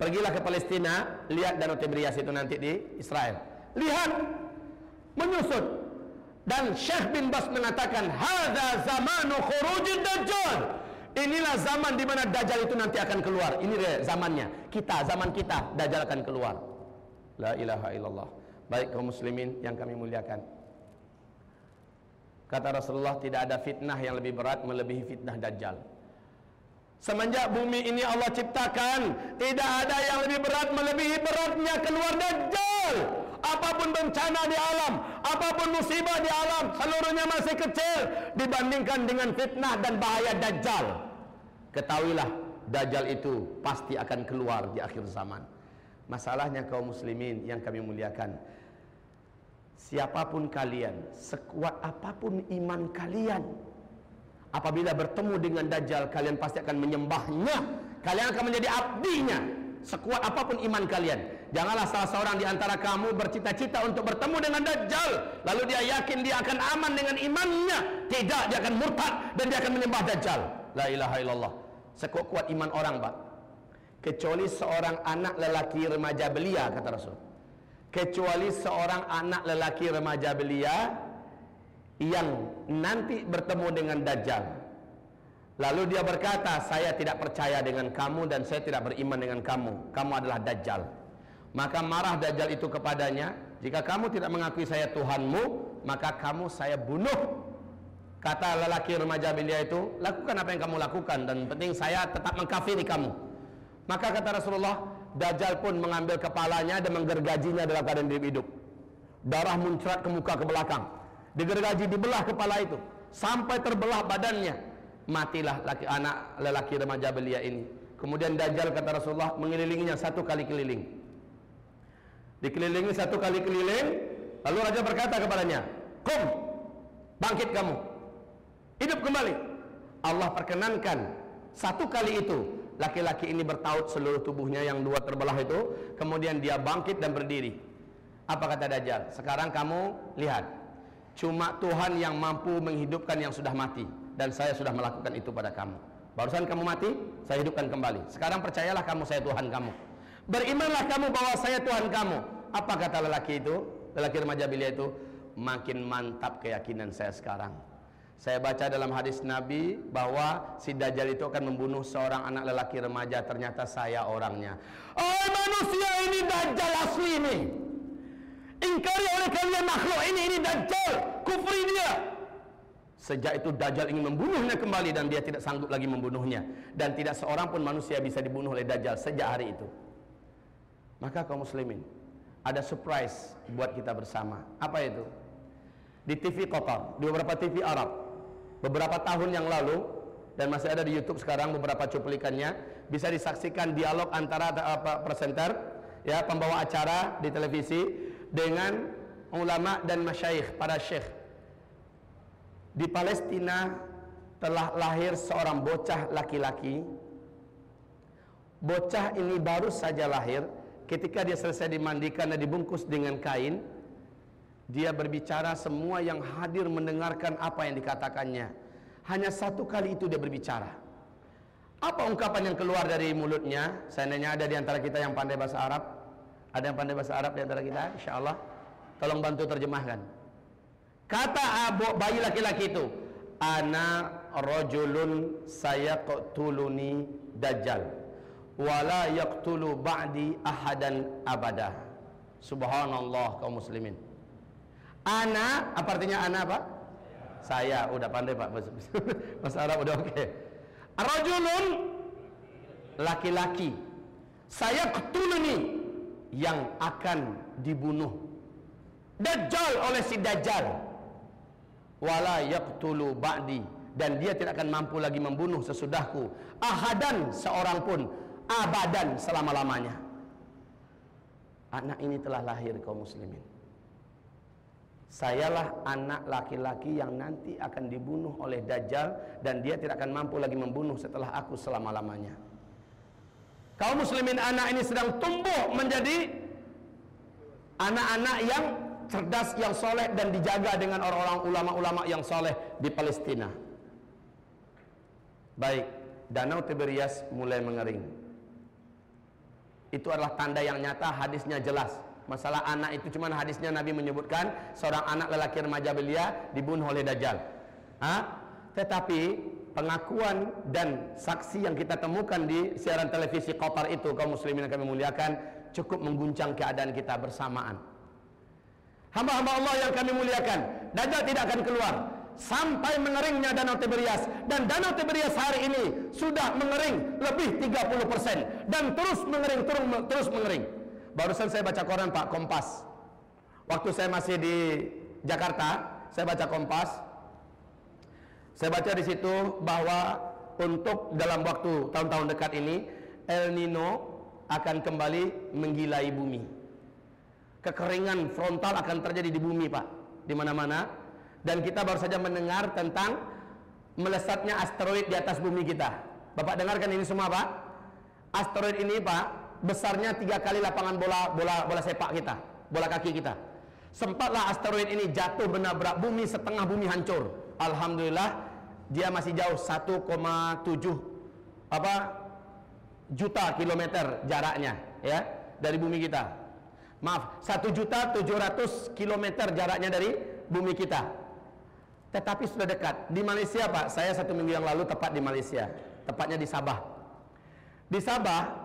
pergilah ke Palestina, lihat Danau Tiberias itu nanti di Israel. Lihat menyusut dan Syekh bin Bas mengatakan hadza zamanu khurujid dajjal Inilah zaman di mana Dajjal itu nanti akan keluar. Ini dia zamannya. Kita, zaman kita, Dajjal akan keluar. La ilaha illallah. Baik kaum muslimin yang kami muliakan. Kata Rasulullah tidak ada fitnah yang lebih berat melebihi fitnah Dajjal. Semenjak bumi ini Allah ciptakan, tidak ada yang lebih berat melebihi beratnya keluar Dajjal. Apapun bencana di alam, apapun musibah di alam, seluruhnya masih kecil dibandingkan dengan fitnah dan bahaya Dajjal. Ketahuilah, Dajjal itu pasti akan keluar di akhir zaman. Masalahnya kaum muslimin yang kami muliakan. Siapa pun kalian, sekuat apa pun iman kalian, apabila bertemu dengan Dajjal, kalian pasti akan menyembahnya. Kalian akan menjadi abdinya. Sekuat apa pun iman kalian. Janganlah salah seorang di antara kamu bercita-cita untuk bertemu dengan Dajjal. Lalu dia yakin dia akan aman dengan imannya. Tidak, dia akan murtad dan dia akan menyembah Dajjal. La ilaha illallah. Sekuat-kuat iman orang, Pak. Kecuali seorang anak lelaki remaja belia, kata Rasul kecuali seorang anak lelaki remaja belia yang nanti bertemu dengan Dajjal. Lalu dia berkata saya tidak percaya dengan kamu dan saya tidak beriman dengan kamu. Kamu adalah Dajjal. Maka marah Dajjal itu kepadanya jika kamu tidak mengakui saya Tuhanmu maka kamu saya bunuh. Kata lelaki remaja belia itu lakukan apa yang kamu lakukan dan penting saya tetap mengkafiri kamu. Maka kata Rasulullah Dajjal pun mengambil kepalanya dan menggergajinya dalam keadaan hidup. Darah muncrat ke muka ke belakang. Digergaji dibelah kepala itu sampai terbelah badannya. Matilah laki anak lelaki remaja belia ini. Kemudian Dajjal kata Rasulullah mengelilinginya satu kali keliling. Dikelilingi satu kali keliling, lalu raja berkata kepadanya, "Kum, bangkit kamu. Hidup kembali." Allah perkenankan satu kali itu laki-laki ini bertaut seluruh tubuhnya yang dua terbelah itu kemudian dia bangkit dan berdiri. Apa kata Dajjal? Sekarang kamu lihat. Cuma Tuhan yang mampu menghidupkan yang sudah mati dan saya sudah melakukan itu pada kamu. Barusan kamu mati saya hidupkan kembali. Sekarang percayalah kamu saya Tuhan kamu. Berimanlah kamu bahwa saya Tuhan kamu. Apa kata lelaki itu? Lelaki remaja belia itu makin mantap keyakinan saya sekarang saya baca dalam hadis Nabi bahwa si Dajjal itu akan membunuh seorang anak lelaki remaja. Ternyata saya orangnya. Oh manusia ini Dajjal asli ini. Ingkari oleh kalian makhluk ini, ini Dajjal. Kufri dia. Sejak itu Dajjal ingin membunuhnya kembali dan dia tidak sanggup lagi membunuhnya. Dan tidak seorang pun manusia bisa dibunuh oleh Dajjal sejak hari itu. Maka kaum muslimin, ada surprise buat kita bersama. Apa itu? Di TV Qatar, di beberapa TV Arab, beberapa tahun yang lalu dan masih ada di YouTube sekarang beberapa cuplikannya bisa disaksikan dialog antara apa presenter ya pembawa acara di televisi dengan ulama dan masyayikh para syekh. Di Palestina telah lahir seorang bocah laki-laki. Bocah ini baru saja lahir ketika dia selesai dimandikan dan dibungkus dengan kain dia berbicara semua yang hadir mendengarkan apa yang dikatakannya. Hanya satu kali itu dia berbicara. Apa ungkapan yang keluar dari mulutnya? Seandainya ada di antara kita yang pandai bahasa Arab. Ada yang pandai bahasa Arab di antara kita? Insya Allah. Tolong bantu terjemahkan. Kata abu bayi laki-laki itu. Ana rojulun sayaqtuluni dajjal. Wala yaqtulu ba'di ahadan abada. Subhanallah kaum muslimin. Ana, apa artinya ana apa? Saya, udah pandai Pak. Bahasa Arab udah oke. Okay. Rajulun laki-laki. Saya ketuluni yang akan dibunuh. Dajjal oleh si Dajjal. Wala yaqtulu ba'di dan dia tidak akan mampu lagi membunuh sesudahku ahadan seorang pun abadan selama-lamanya. Anak ini telah lahir kaum muslimin. Sayalah anak laki-laki yang nanti akan dibunuh oleh Dajjal dan dia tidak akan mampu lagi membunuh setelah aku selama-lamanya. Kaum muslimin anak ini sedang tumbuh menjadi anak-anak yang cerdas, yang soleh dan dijaga dengan orang-orang ulama-ulama yang soleh di Palestina. Baik, Danau Tiberias mulai mengering. Itu adalah tanda yang nyata, hadisnya jelas Masalah anak itu cuma hadisnya Nabi menyebutkan seorang anak lelaki remaja belia dibunuh oleh Dajjal. Ha? Tetapi pengakuan dan saksi yang kita temukan di siaran televisi Qatar itu kaum muslimin yang kami muliakan cukup mengguncang keadaan kita bersamaan. Hamba-hamba Allah yang kami muliakan, Dajjal tidak akan keluar sampai mengeringnya Danau Tiberias dan Danau Tiberias hari ini sudah mengering lebih 30% dan terus mengering terus mengering. Barusan saya baca koran Pak Kompas. Waktu saya masih di Jakarta, saya baca Kompas. Saya baca di situ bahwa untuk dalam waktu tahun-tahun dekat ini El Nino akan kembali menggilai bumi. kekeringan frontal akan terjadi di bumi Pak di mana-mana dan kita baru saja mendengar tentang melesatnya asteroid di atas bumi kita Bapak dengarkan ini semua Pak asteroid ini Pak besarnya tiga kali lapangan bola bola bola sepak kita bola kaki kita sempatlah asteroid ini jatuh menabrak bumi setengah bumi hancur Alhamdulillah dia masih jauh 1,7 apa juta kilometer jaraknya ya dari bumi kita Maaf, 1 juta 700 kilometer jaraknya dari bumi kita. Tetapi sudah dekat. Di Malaysia Pak, saya satu minggu yang lalu tepat di Malaysia. Tepatnya di Sabah. Di Sabah,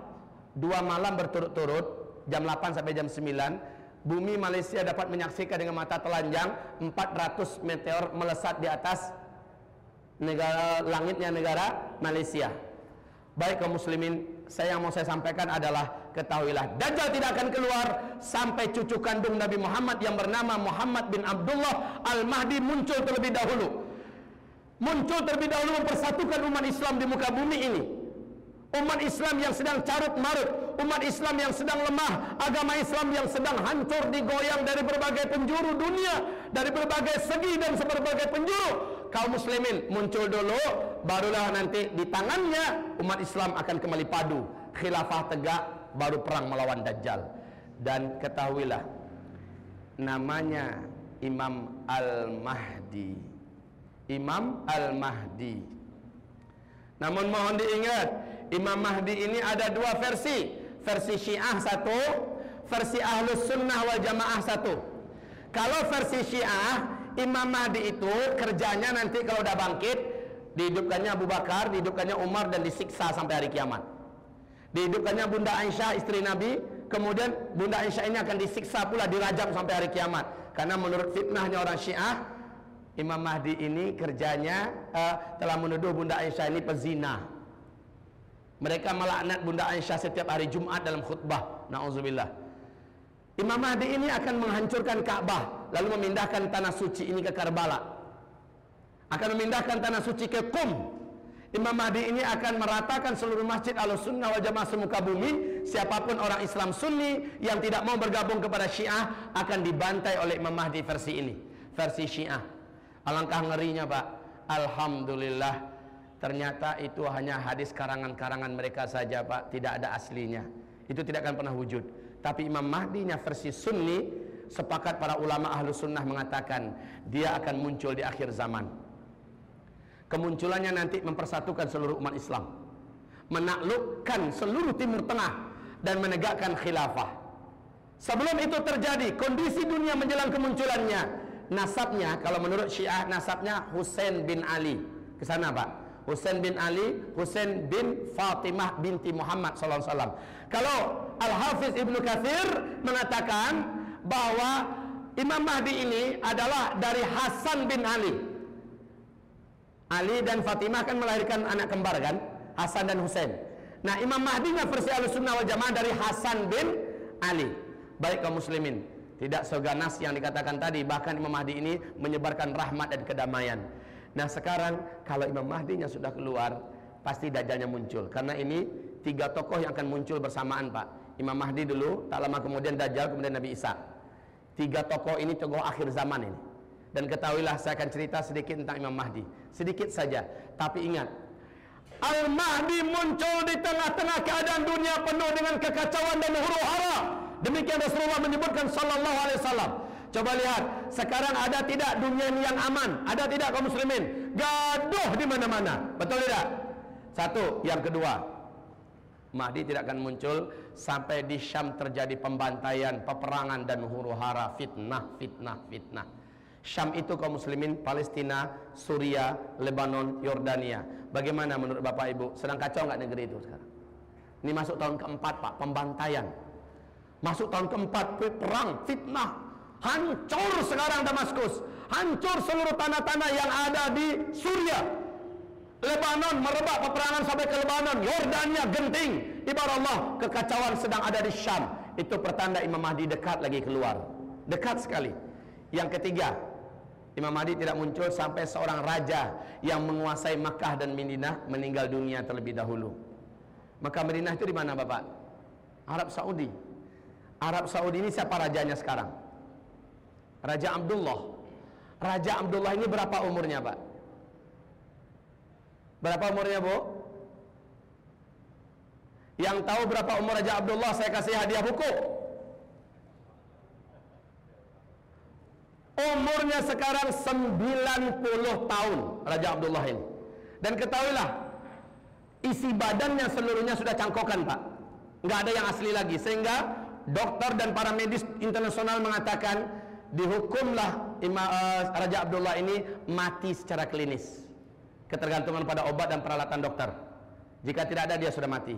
dua malam berturut-turut, jam 8 sampai jam 9, bumi Malaysia dapat menyaksikan dengan mata telanjang 400 meteor melesat di atas negara langitnya negara Malaysia. Baik kaum muslimin, saya yang mau saya sampaikan adalah ketahuilah Dajjal tidak akan keluar sampai cucu kandung Nabi Muhammad yang bernama Muhammad bin Abdullah Al-Mahdi muncul terlebih dahulu. Muncul terlebih dahulu mempersatukan umat Islam di muka bumi ini. Umat Islam yang sedang carut marut, umat Islam yang sedang lemah, agama Islam yang sedang hancur digoyang dari berbagai penjuru dunia, dari berbagai segi dan berbagai penjuru. Kaum muslimin muncul dulu, barulah nanti di tangannya umat Islam akan kembali padu, khilafah tegak, baru perang melawan Dajjal. Dan ketahuilah namanya Imam Al-Mahdi. Imam Al-Mahdi. Namun mohon diingat, Imam Mahdi ini ada dua versi. Versi Syiah satu, versi Ahlus Sunnah wal Jamaah satu. Kalau versi Syiah, Imam Mahdi itu kerjanya nanti kalau udah bangkit, dihidupkannya Abu Bakar, dihidupkannya Umar dan disiksa sampai hari kiamat. Dihidupkannya Bunda Aisyah istri Nabi, kemudian Bunda Aisyah ini akan disiksa pula dirajam sampai hari kiamat. Karena menurut fitnahnya orang Syiah, Imam Mahdi ini kerjanya uh, telah menuduh Bunda Aisyah ini pezina. Mereka melaknat Bunda Aisyah setiap hari Jumat dalam khutbah. Nauzubillah. Imam Mahdi ini akan menghancurkan Ka'bah lalu memindahkan tanah suci ini ke Karbala. Akan memindahkan tanah suci ke Qum. Imam Mahdi ini akan meratakan seluruh masjid Ahlussunnah wal Jamaah semuka bumi. Siapa pun orang Islam Sunni yang tidak mau bergabung kepada Syiah akan dibantai oleh Imam Mahdi versi ini, versi Syiah. Alangkah ngerinya, Pak. Alhamdulillah Ternyata itu hanya hadis karangan-karangan mereka saja Pak. Tidak ada aslinya. Itu tidak akan pernah wujud. Tapi Imam Mahdinya versi Sunni Sepakat para ulama ahlu sunnah mengatakan Dia akan muncul di akhir zaman. Kemunculannya nanti mempersatukan seluruh umat Islam Menaklukkan seluruh timur tengah Dan menegakkan khilafah. Sebelum itu terjadi Kondisi dunia menjelang kemunculannya. Nasabnya kalau menurut syiah Nasabnya Hussein bin Ali. Ke sana Pak Husain bin Ali, Husain bin Fatimah binti Muhammad sallallahu alaihi wasallam. Kalau Al-Hafiz Ibnu Katsir mengatakan bahwa Imam Mahdi ini adalah dari Hasan bin Ali. Ali dan Fatimah kan melahirkan anak kembar kan? Hasan dan Husain. Nah, Imam Mahdi versi Ahlussunnah wal Jamaah dari Hasan bin Ali. Baik kaum muslimin, tidak seganas yang dikatakan tadi, bahkan Imam Mahdi ini menyebarkan rahmat dan kedamaian. Nah sekarang kalau Imam Mahdinya sudah keluar Pasti Dajjalnya muncul. Karena ini tiga tokoh yang akan muncul bersamaan Pak. Imam Mahdi dulu Tak lama kemudian Dajjal kemudian Nabi Isa. Tiga tokoh ini tokoh akhir zaman ini. Dan ketahuilah saya akan cerita sedikit tentang Imam Mahdi. Sedikit saja. Tapi ingat Al-Mahdi muncul di tengah-tengah keadaan dunia penuh dengan kekacauan dan huru hara Demikian Rasulullah menyebutkan Sallallahu Alaihi Wasallam Coba lihat, sekarang ada tidak dunia yang aman? Ada tidak kaum muslimin? Gaduh di mana-mana. Betul tidak? Satu, yang kedua, Mahdi tidak akan muncul sampai di Syam terjadi pembantaian, peperangan dan huru-hara, fitnah, fitnah, fitnah. Syam itu kaum muslimin, Palestina, Suria, Lebanon, Yordania. Bagaimana menurut Bapak Ibu? Sedang kacau nggak negeri itu sekarang? Ini masuk tahun keempat Pak, pembantaian. Masuk tahun keempat, perang, fitnah, Hancur sekarang Damaskus. Hancur seluruh tanah-tanah yang ada di Suria. Lebanon merebak peperangan sampai ke Lebanon. Yordania genting. Ibarat Allah kekacauan sedang ada di Syam. Itu pertanda Imam Mahdi dekat lagi keluar. Dekat sekali. Yang ketiga, Imam Mahdi tidak muncul sampai seorang raja yang menguasai Makkah dan Madinah meninggal dunia terlebih dahulu. Makkah Madinah itu di mana Bapak? Arab Saudi. Arab Saudi ini siapa rajanya sekarang? Raja Abdullah. Raja Abdullah ini berapa umurnya, Pak? Berapa umurnya, Bu? Yang tahu berapa umur Raja Abdullah saya kasih hadiah buku. Umurnya sekarang 90 tahun Raja Abdullah ini. Dan ketahuilah isi badannya seluruhnya sudah cangkokan, Pak. Nggak ada yang asli lagi sehingga dokter dan para medis internasional mengatakan dihukumlah Ima, uh, Raja Abdullah ini mati secara klinis. Ketergantungan pada obat dan peralatan dokter. Jika tidak ada dia sudah mati.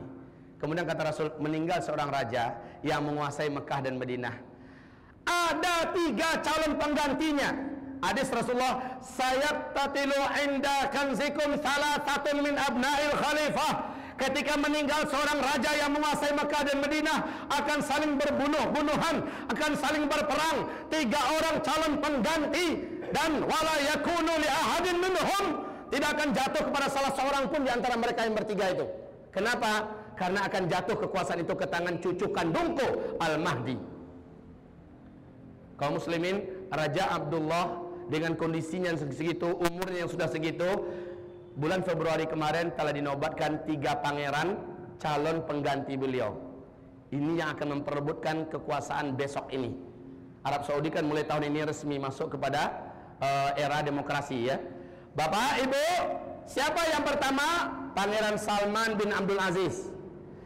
Kemudian kata Rasul meninggal seorang raja yang menguasai Mekah dan Madinah. Ada tiga calon penggantinya. Hadis Rasulullah, sayat tatilu inda kanzikum salah satu min abnail khalifah. Ketika meninggal seorang raja yang menguasai Mekah dan Madinah akan saling berbunuh-bunuhan, akan saling berperang. Tiga orang calon pengganti dan wala yakunu li ahadin minhum tidak akan jatuh kepada salah seorang pun di antara mereka yang bertiga itu. Kenapa? Karena akan jatuh kekuasaan itu ke tangan cucu kandungku Al-Mahdi. Kaum muslimin, Raja Abdullah dengan kondisinya yang segitu, umurnya yang sudah segitu, bulan Februari kemarin telah dinobatkan tiga pangeran calon pengganti beliau. Ini yang akan memperebutkan kekuasaan besok ini. Arab Saudi kan mulai tahun ini resmi masuk kepada uh, era demokrasi ya. Bapak, Ibu, siapa yang pertama? Pangeran Salman bin Abdul Aziz.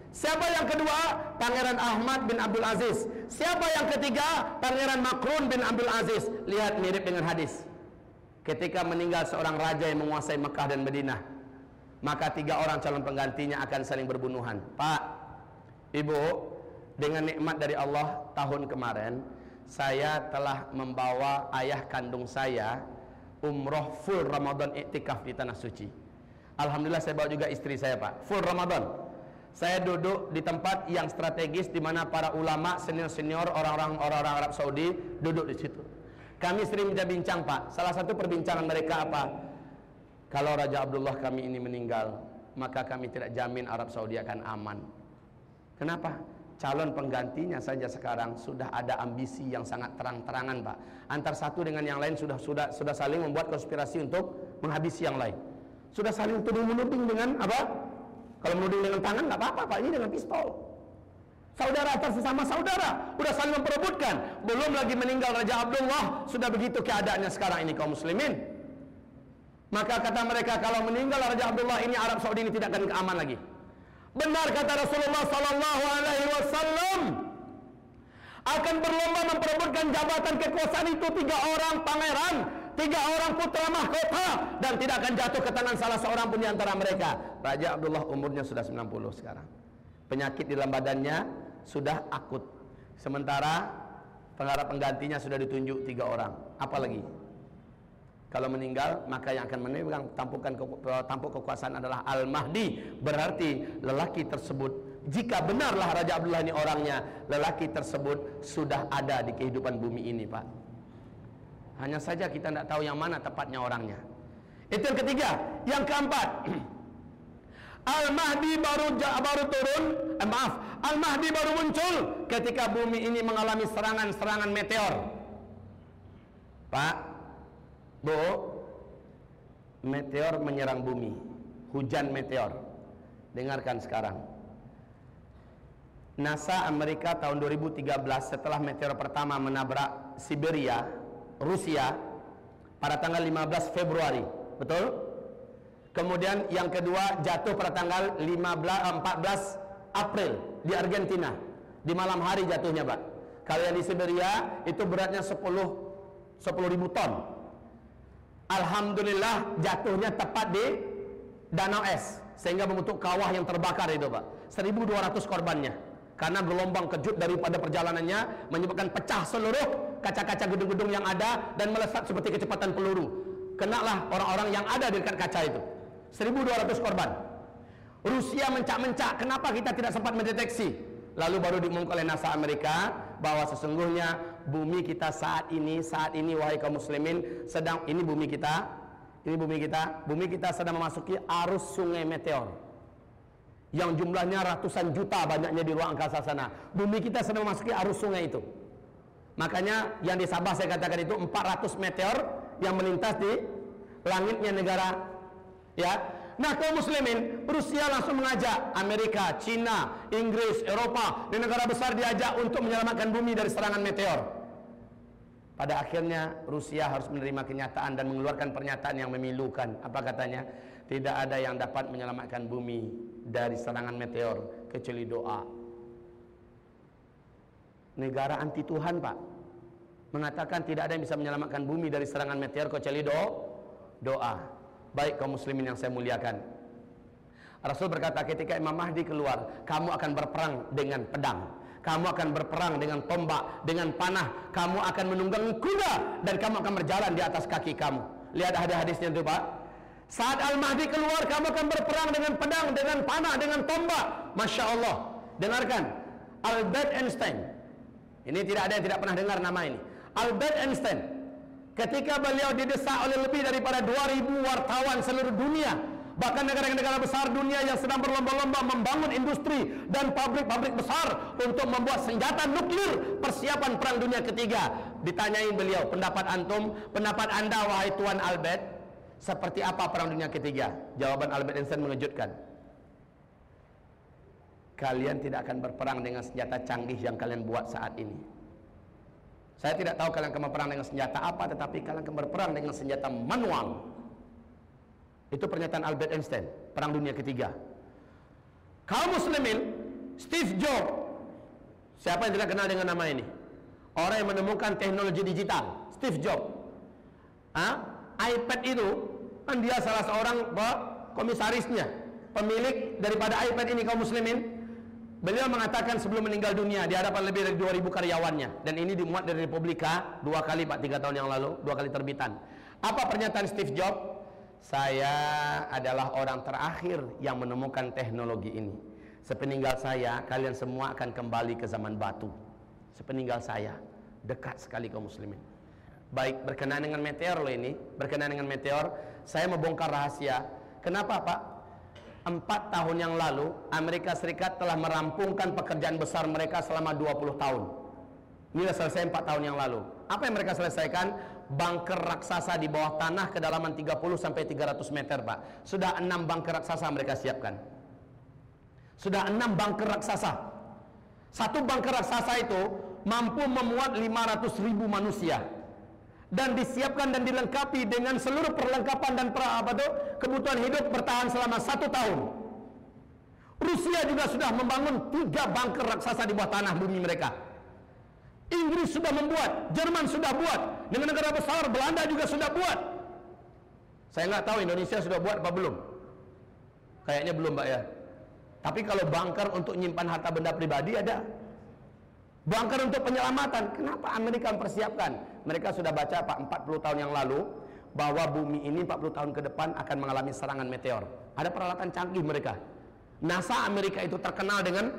Siapa yang kedua? Pangeran Ahmad bin Abdul Aziz. Siapa yang ketiga? Pangeran Makrun bin Abdul Aziz. Lihat mirip dengan hadis. Ketika meninggal seorang raja yang menguasai Mekah dan Madinah, maka tiga orang calon penggantinya akan saling berbunuhan. Pak, Ibu, dengan nikmat dari Allah tahun kemarin, saya telah membawa ayah kandung saya umroh full Ramadan iktikaf di tanah suci. Alhamdulillah saya bawa juga istri saya, Pak. Full Ramadan. Saya duduk di tempat yang strategis di mana para ulama senior-senior orang-orang orang-orang Arab Saudi duduk di situ. Kami sering bincang Pak. Salah satu perbincangan mereka apa? Kalau Raja Abdullah kami ini meninggal, maka kami tidak jamin Arab Saudi akan aman. Kenapa? Calon penggantinya saja sekarang sudah ada ambisi yang sangat terang-terangan, Pak. Antar satu dengan yang lain sudah sudah sudah saling membuat konspirasi untuk menghabisi yang lain. Sudah saling tuduh menuding dengan apa? Kalau menuding dengan tangan nggak apa-apa, Pak. Ini dengan pistol. Saudara atas sesama saudara, udah saling memperebutkan. Belum lagi meninggal Raja Abdullah, sudah begitu keadaannya sekarang ini kaum muslimin. Maka kata mereka kalau meninggal Raja Abdullah ini Arab Saudi ini tidak akan keaman lagi. Benar kata Rasulullah sallallahu alaihi wasallam akan berlomba memperebutkan jabatan kekuasaan itu tiga orang pangeran tiga orang putra mahkota dan tidak akan jatuh ke tangan salah seorang pun di antara mereka. Raja Abdullah umurnya sudah 90 sekarang. Penyakit di dalam badannya sudah akut. Sementara penggarap penggantinya sudah ditunjuk tiga orang. Apalagi? Kalau meninggal maka yang akan memegang tampukan tampuk kekuasaan adalah Al-Mahdi. Berarti lelaki tersebut jika benarlah Raja Abdullah ini orangnya, lelaki tersebut sudah ada di kehidupan bumi ini, Pak. Hanya saja kita tidak tahu yang mana tepatnya orangnya. Itu yang ketiga. Yang keempat. Al-Mahdi baru baru turun, eh, maaf, Al-Mahdi baru muncul ketika bumi ini mengalami serangan-serangan meteor. Pak, Bu, meteor menyerang bumi. Hujan meteor. Dengarkan sekarang. NASA Amerika tahun 2013 setelah meteor pertama menabrak Siberia Rusia pada tanggal 15 Februari, betul? Kemudian yang kedua jatuh pada tanggal 15 14 April di Argentina. Di malam hari jatuhnya, Pak. Kalau yang di Siberia itu beratnya 10 10 ribu ton. Alhamdulillah jatuhnya tepat di Danau Es sehingga membentuk kawah yang terbakar itu, Pak. 1200 korbannya karena gelombang kejut daripada perjalanannya menyebabkan pecah seluruh kaca-kaca gedung-gedung yang ada dan melesat seperti kecepatan peluru. Kenalah orang-orang yang ada di dekat kaca itu. 1200 korban. Rusia mencak-mencak, kenapa kita tidak sempat mendeteksi? Lalu baru diumumkan oleh NASA Amerika bahwa sesungguhnya bumi kita saat ini, saat ini wahai kaum muslimin, sedang ini bumi kita, ini bumi kita, bumi kita sedang memasuki arus sungai meteor. yang jumlahnya ratusan juta banyaknya di ruang angkasa sana. Bumi kita sedang memasuki arus sungai itu. Makanya yang di Sabah saya katakan itu 400 meteor yang melintas di langitnya negara ya. Nah kaum muslimin Rusia langsung mengajak Amerika, Cina, Inggris, Eropa dan negara besar diajak untuk menyelamatkan bumi dari serangan meteor. Pada akhirnya Rusia harus menerima kenyataan dan mengeluarkan pernyataan yang memilukan. Apa katanya? Tidak ada yang dapat menyelamatkan bumi dari serangan meteor kecuali doa. Negara anti Tuhan, Pak. Mengatakan tidak ada yang bisa menyelamatkan bumi dari serangan meteor kecuali do doa. Baik kaum muslimin yang saya muliakan. Rasul berkata ketika Imam Mahdi keluar, kamu akan berperang dengan pedang. Kamu akan berperang dengan tombak, dengan panah. Kamu akan menunggangi kuda dan kamu akan berjalan di atas kaki kamu. Lihat hadis-hadisnya itu, Pak. Saat Al-Mahdi keluar, kamu akan berperang dengan pedang, dengan panah, dengan tombak. Masya Allah. Dengarkan. Albert Einstein. Ini tidak ada yang tidak pernah dengar nama ini. Albert Einstein. Ketika beliau didesak oleh lebih daripada 2000 wartawan seluruh dunia. Bahkan negara-negara besar dunia yang sedang berlomba-lomba membangun industri dan pabrik-pabrik besar untuk membuat senjata nuklir persiapan perang dunia ketiga. Ditanyain beliau, pendapat antum, pendapat anda wahai Tuan Albert, seperti apa perang dunia ketiga? Jawaban Albert Einstein mengejutkan. Kalian tidak akan berperang dengan senjata canggih yang kalian buat saat ini. Saya tidak tahu kalian akan berperang dengan senjata apa, tetapi kalian akan berperang dengan senjata manual. Itu pernyataan Albert Einstein, perang dunia ketiga. Kaum muslimin, Steve Jobs. Siapa yang tidak kenal dengan nama ini? Orang yang menemukan teknologi digital, Steve Jobs. Hah? iPad itu kan dia salah seorang komisarisnya, pemilik daripada iPad ini kaum muslimin. Beliau mengatakan sebelum meninggal dunia di hadapan lebih dari 2000 karyawannya dan ini dimuat dari Republika dua kali Pak tiga tahun yang lalu, dua kali terbitan. Apa pernyataan Steve Jobs? Saya adalah orang terakhir yang menemukan teknologi ini. Sepeninggal saya, kalian semua akan kembali ke zaman batu. Sepeninggal saya, dekat sekali kaum muslimin. Baik, berkenaan dengan meteor loh ini, berkenaan dengan meteor, saya membongkar rahasia. Kenapa Pak? Empat tahun yang lalu, Amerika Serikat telah merampungkan pekerjaan besar mereka selama 20 tahun. Ini selesai empat tahun yang lalu. Apa yang mereka selesaikan? bunker raksasa di bawah tanah kedalaman 30 sampai 300 meter, Pak. Sudah enam bunker raksasa mereka siapkan. Sudah enam bunker raksasa. Satu bunker raksasa itu mampu memuat 500 ribu manusia dan disiapkan dan dilengkapi dengan seluruh perlengkapan dan pra, apa tuh, kebutuhan hidup bertahan selama satu tahun. Rusia juga sudah membangun tiga bunker raksasa di bawah tanah bumi mereka. Inggris sudah membuat, Jerman sudah buat, dengan negara besar Belanda juga sudah buat. Saya nggak tahu Indonesia sudah buat apa belum. Kayaknya belum, Mbak ya. Tapi kalau bunker untuk menyimpan harta benda pribadi ada. Bunker untuk penyelamatan, kenapa Amerika mempersiapkan? Mereka sudah baca Pak 40 tahun yang lalu bahwa bumi ini 40 tahun ke depan akan mengalami serangan meteor. Ada peralatan canggih mereka. NASA Amerika itu terkenal dengan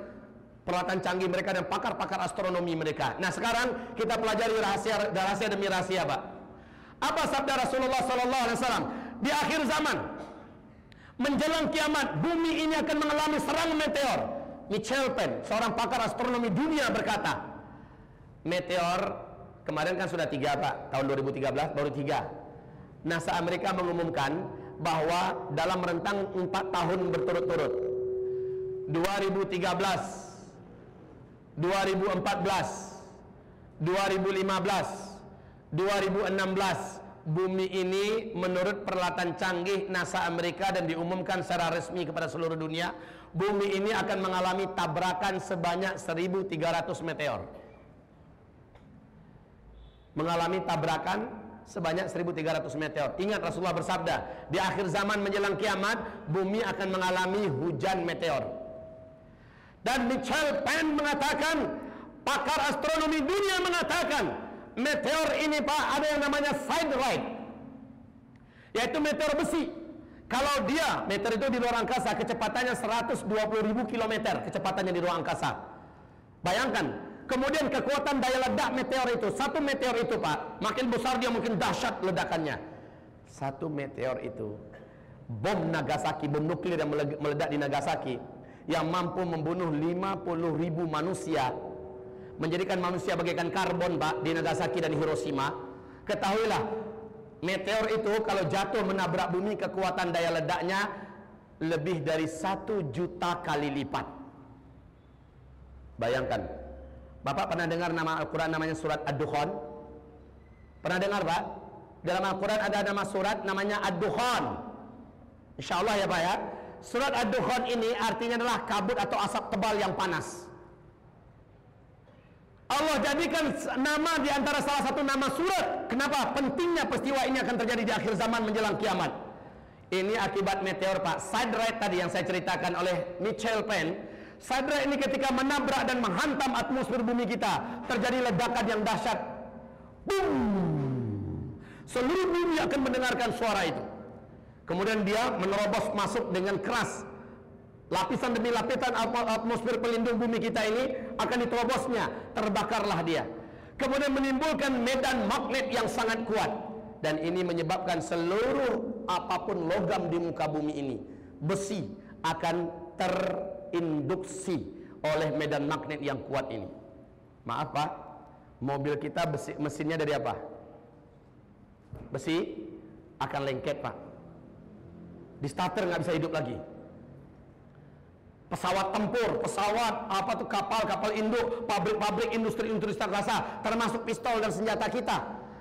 peralatan canggih mereka dan pakar-pakar astronomi mereka. Nah, sekarang kita pelajari rahasia rahasia demi rahasia, Pak. Apa sabda Rasulullah sallallahu alaihi wasallam? Di akhir zaman menjelang kiamat, bumi ini akan mengalami serangan meteor. Michel Penn, seorang pakar astronomi dunia berkata, meteor kemarin kan sudah tiga Pak, tahun 2013 baru tiga. NASA Amerika mengumumkan bahwa dalam rentang empat tahun berturut-turut 2013 2014 2015 2016 bumi ini menurut peralatan canggih NASA Amerika dan diumumkan secara resmi kepada seluruh dunia bumi ini akan mengalami tabrakan sebanyak 1300 meteor. Mengalami tabrakan sebanyak 1300 meteor. Ingat Rasulullah bersabda di akhir zaman menjelang kiamat bumi akan mengalami hujan meteor. Dan Michel Penn mengatakan, pakar astronomi dunia mengatakan, meteor ini Pak ada yang namanya side ride. Yaitu meteor besi. Kalau dia, meteor itu di luar angkasa, kecepatannya 120 ribu kilometer, kecepatannya di luar angkasa. Bayangkan, kemudian kekuatan daya ledak meteor itu, satu meteor itu Pak, makin besar dia mungkin dahsyat ledakannya. Satu meteor itu, bom Nagasaki, bom nuklir yang meledak di Nagasaki, yang mampu membunuh 50 ribu manusia menjadikan manusia bagaikan karbon pak di Nagasaki dan Hiroshima. Ketahuilah meteor itu kalau jatuh menabrak bumi kekuatan daya ledaknya lebih dari satu juta kali lipat. Bayangkan Bapak pernah dengar nama Al-Quran namanya surat Ad-Dukhan? Pernah dengar Pak? Dalam Al-Quran ada nama surat namanya Ad-Dukhan. Insya Allah ya Pak ya. Surat Ad-Dukhan ini artinya adalah kabut atau asap tebal yang panas Allah jadikan nama di antara salah satu nama surat. Kenapa? Pentingnya peristiwa ini akan terjadi di akhir zaman menjelang kiamat. Ini akibat meteor Pak. Siderite tadi yang saya ceritakan oleh Mitchell Penn. Siderite ini ketika menabrak dan menghantam atmosfer bumi kita, terjadi ledakan yang dahsyat. Boom! Seluruh bumi akan mendengarkan suara itu. Kemudian dia menerobos masuk dengan keras Lapisan demi lapisan atmosfer pelindung bumi kita ini akan diterobosnya, terbakarlah dia. Kemudian menimbulkan medan magnet yang sangat kuat dan ini menyebabkan seluruh apa pun logam di muka bumi ini besi akan terinduksi oleh medan magnet yang kuat ini. Maaf Pak, mobil kita besi, mesinnya dari apa? Besi akan lengket Pak. Di starter nggak bisa hidup lagi pesawat tempur, pesawat apa tuh kapal-kapal induk, pabrik-pabrik industri-industri raksasa, termasuk pistol dan senjata kita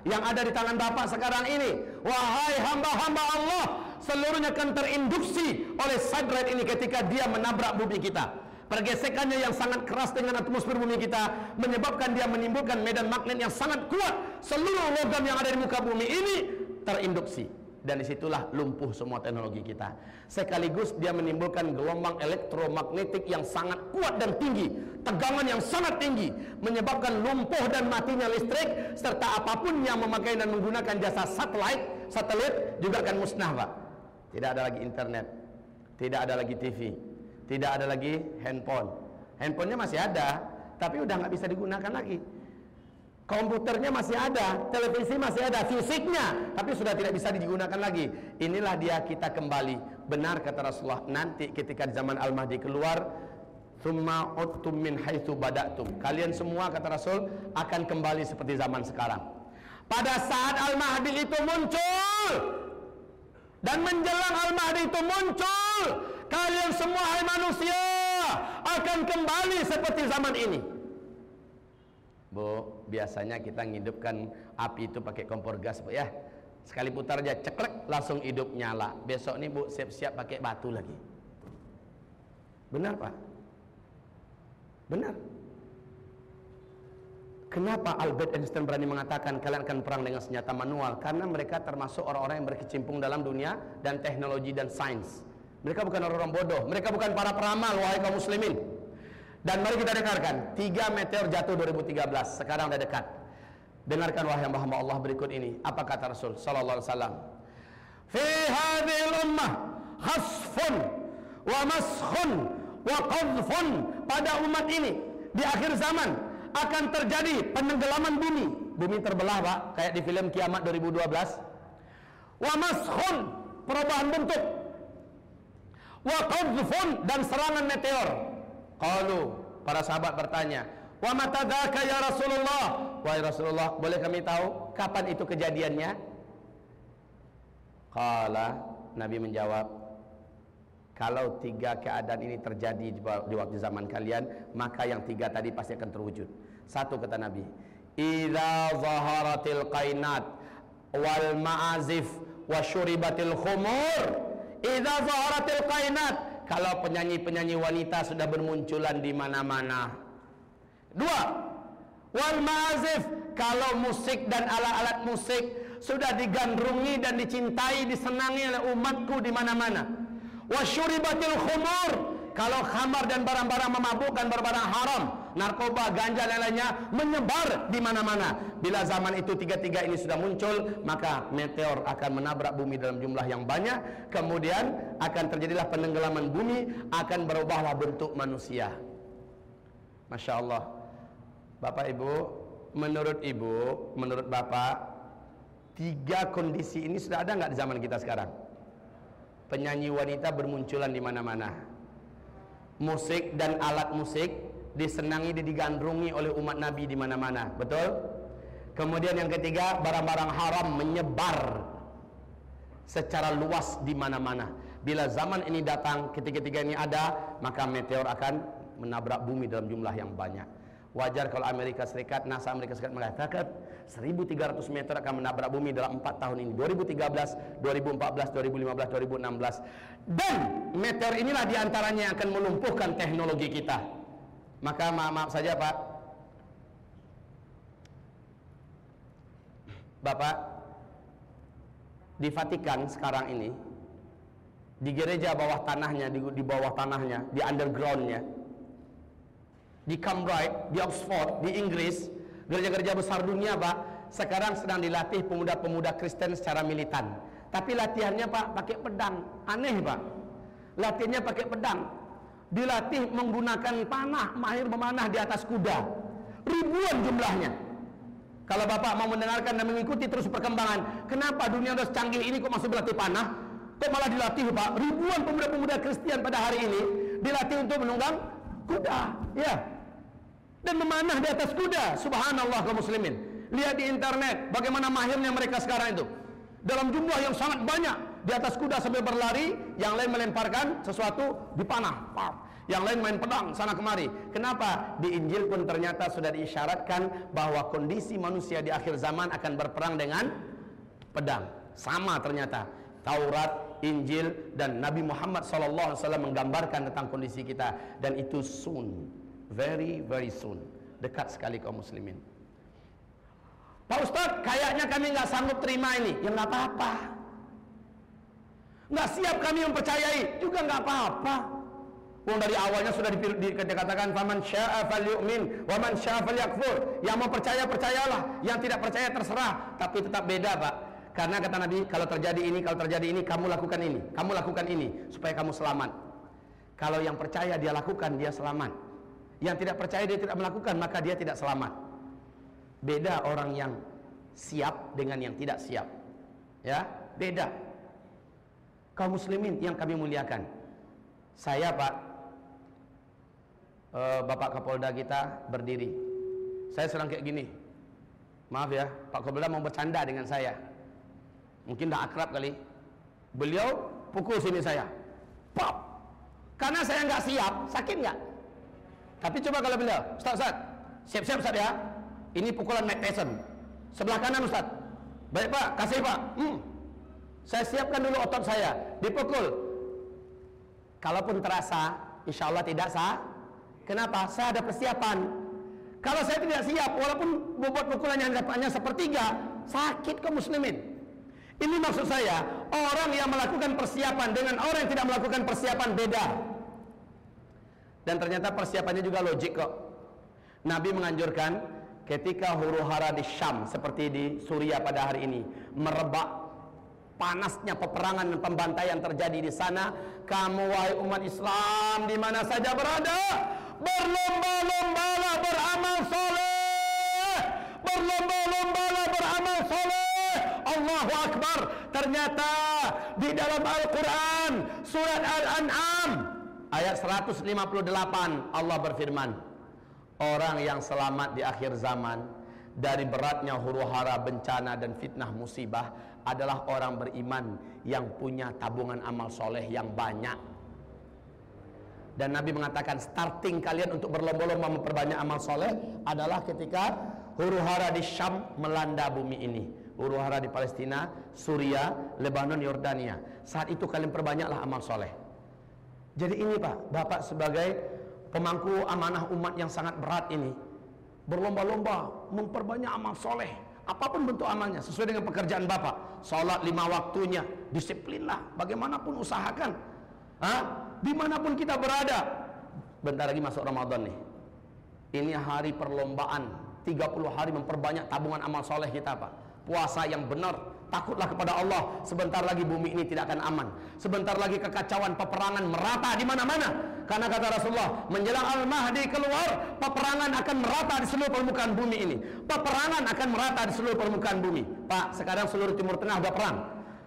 yang ada di tangan Bapak sekarang ini. Wahai hamba-hamba Allah, seluruhnya akan terinduksi oleh siderite ini ketika dia menabrak bumi kita. Pergesekannya yang sangat keras dengan atmosfer bumi kita menyebabkan dia menimbulkan medan magnet yang sangat kuat. Seluruh logam yang ada di muka bumi ini terinduksi dan di situlah lumpuh semua teknologi kita. Sekaligus dia menimbulkan gelombang elektromagnetik yang sangat kuat dan tinggi tegangan yang sangat tinggi menyebabkan lumpuh dan matinya listrik serta apa pun yang memakai dan menggunakan jasa satelit satelit juga akan musnah Pak. Tidak ada lagi internet tidak ada lagi TV tidak ada lagi handphone. Handphonenya masih ada tapi udah nggak bisa digunakan lagi Komputernya masih ada, televisi masih ada, fisiknya, tapi sudah tidak bisa digunakan lagi. Inilah dia kita kembali. Benar kata Rasulullah, nanti ketika zaman Al-Mahdi keluar, Thumma uttum min bada'tum. Kalian semua kata Rasul akan kembali seperti zaman sekarang. Pada saat Al-Mahdi itu muncul dan menjelang Al-Mahdi itu muncul, kalian semua hai manusia akan kembali seperti zaman ini. Bu, biasanya kita ngidupkan api itu pakai kompor gas, Bu ya. Sekali putar aja ceklek langsung hidup nyala. Besok nih Bu siap-siap pakai batu lagi. Benar, Pak? Benar. Kenapa Albert Einstein berani mengatakan kalian akan perang dengan senjata manual? Karena mereka termasuk orang-orang yang berkecimpung dalam dunia dan teknologi dan sains. Mereka bukan orang-orang bodoh. Mereka bukan para peramal, wahai kaum muslimin. Dan mari kita dengarkan Tiga meteor jatuh 2013 Sekarang sudah dekat. Dengarkan wahai hamba-hamba Allah berikut ini. Apa kata Rasul Sallallahu Alaihi Wasallam? Fi hadhil ummah Khasfun Wa maskhun Wa qadfun Pada umat ini Di akhir zaman Akan terjadi penenggelaman bumi. Bumi terbelah pak. Kayak di film Kiamat 2012 Wa maskhun Perubahan bentuk. Wa qadfun Dan serangan meteor Qalu para sahabat bertanya, "Wa matadzaka ya Rasulullah?" Wahai Rasulullah, boleh kami tahu kapan itu kejadiannya? Qala Nabi menjawab, kalau tiga keadaan ini terjadi di waktu zaman kalian, maka yang tiga tadi pasti akan terwujud. Satu kata Nabi, "Idza zaharatil qainat wal ma'azif wa syuribatil khumur." Idza zaharatil qainat kalau penyanyi-penyanyi wanita sudah bermunculan di mana-mana. Dua, wal ma'azif kalau musik dan alat-alat musik sudah digandrungi dan dicintai, disenangi oleh umatku di mana-mana. Wasyuribatil khumur kalau khamar dan barang-barang memabukkan barang-barang haram, narkoba, ganja dan lainnya menyebar di mana-mana. Bila zaman itu tiga-tiga ini sudah muncul, maka meteor akan menabrak bumi dalam jumlah yang banyak. Kemudian akan terjadilah penenggelaman bumi, akan berubahlah bentuk manusia. Masya Allah. Bapak Ibu, menurut Ibu, menurut Bapak, tiga kondisi ini sudah ada nggak di zaman kita sekarang? Penyanyi wanita bermunculan di mana-mana musik dan alat musik disenangi dan digandrungi oleh umat Nabi di mana-mana. Betul? Kemudian yang ketiga, barang-barang haram menyebar secara luas di mana-mana. Bila zaman ini datang, ketiga-tiga ini ada, maka meteor akan menabrak bumi dalam jumlah yang banyak. Wajar kalau Amerika Serikat, NASA Amerika Serikat mengatakan 1300 meter akan menabrak bumi dalam 4 tahun ini. 2013, 2014, 2015, 2016. Dan meteor inilah di antaranya yang akan melumpuhkan teknologi kita. Maka maaf, maaf saja Pak. Bapak, di Vatikan sekarang ini, di gereja bawah tanahnya, di, di bawah tanahnya, di undergroundnya, di Cambridge, di Oxford, di Inggris, gereja-gereja besar dunia Pak, sekarang sedang dilatih pemuda-pemuda Kristen secara militan. Tapi latihannya Pak pakai pedang, aneh Pak. Latihannya pakai pedang. Dilatih menggunakan panah, mahir memanah di atas kuda. Ribuan jumlahnya. Kalau Bapak mau mendengarkan dan mengikuti terus perkembangan, kenapa dunia udah secanggih ini kok masih berlatih panah? Kok malah dilatih Pak? Ribuan pemuda-pemuda Kristen pada hari ini dilatih untuk menunggang kuda. Ya, dan memanah di atas kuda. Subhanallah kaum muslimin. Lihat di internet bagaimana mahirnya mereka sekarang itu. Dalam jumlah yang sangat banyak di atas kuda sambil berlari, yang lain melemparkan sesuatu di panah. Yang lain main pedang sana kemari. Kenapa? Di Injil pun ternyata sudah diisyaratkan bahwa kondisi manusia di akhir zaman akan berperang dengan pedang. Sama ternyata. Taurat, Injil dan Nabi Muhammad SAW menggambarkan tentang kondisi kita dan itu soon very very soon dekat sekali kaum muslimin Pak Ustadz kayaknya kami nggak sanggup terima ini ya nggak apa-apa nggak siap kami mempercayai juga nggak apa-apa Wong dari awalnya sudah dikatakan faman syaa falyu'min wa man syaa. Yang mau percaya percayalah, yang tidak percaya terserah, tapi tetap beda, Pak. Karena kata Nabi, kalau terjadi ini, kalau terjadi ini, kamu lakukan ini, kamu lakukan ini supaya kamu selamat. Kalau yang percaya dia lakukan, dia selamat. Yang tidak percaya dia tidak melakukan, maka dia tidak selamat. Beda orang yang siap dengan yang tidak siap. Ya, beda. Kaum muslimin yang kami muliakan. Saya, Pak, eh, Bapak Kapolda kita berdiri. Saya sedang kayak gini. Maaf ya, Pak Kapolda mau bercanda dengan saya. Mungkin dah akrab kali. Beliau pukul sini saya. Pop. Karena saya nggak siap, sakit nggak? Tapi coba kalau beliau, Ustaz, Ustaz, siap-siap Ustaz ya. Ini pukulan Mike Tyson. Sebelah kanan Ustaz. Baik Pak, kasih Pak. Hmm. Saya siapkan dulu otot saya, dipukul. Kalaupun terasa, insya Allah tidak sah. Kenapa? Saya ada persiapan. Kalau saya tidak siap, walaupun bobot pukulannya hanya sepertiga, sakit ke muslimin. Ini maksud saya, orang yang melakukan persiapan dengan orang yang tidak melakukan persiapan beda. Dan ternyata persiapannya juga logik kok. Nabi menganjurkan ketika huru hara di Syam seperti di Suriah pada hari ini merebak panasnya peperangan dan pembantaian terjadi di sana, kamu wahai umat Islam di mana saja berada, berlomba-lombalah beramal soleh, berlomba-lombalah beramal soleh. Allahu Akbar. Ternyata di dalam Al-Quran surat Al-An'am ayat 158 Allah berfirman, orang yang selamat di akhir zaman dari beratnya huru hara bencana dan fitnah musibah adalah orang beriman yang punya tabungan amal soleh yang banyak. Dan Nabi mengatakan starting kalian untuk berlomba-lomba memperbanyak amal soleh adalah ketika huru hara di Syam melanda bumi ini. Huru hara di Palestina, Suria, Lebanon, Yordania. Saat itu kalian perbanyaklah amal soleh. Jadi ini Pak, Bapak sebagai pemangku amanah umat yang sangat berat ini berlomba-lomba memperbanyak amal soleh apa pun bentuk amalnya sesuai dengan pekerjaan bapak. Sholat lima waktunya disiplinlah bagaimanapun usahakan. Hah? di mana pun kita berada. Bentar lagi masuk Ramadan nih. Ini hari perlombaan. 30 hari memperbanyak tabungan amal soleh kita pak. Puasa yang benar takutlah kepada Allah sebentar lagi bumi ini tidak akan aman sebentar lagi kekacauan peperangan merata di mana-mana karena kata Rasulullah menjelang Al-Mahdi keluar peperangan akan merata di seluruh permukaan bumi ini peperangan akan merata di seluruh permukaan bumi Pak sekarang seluruh Timur Tengah sudah perang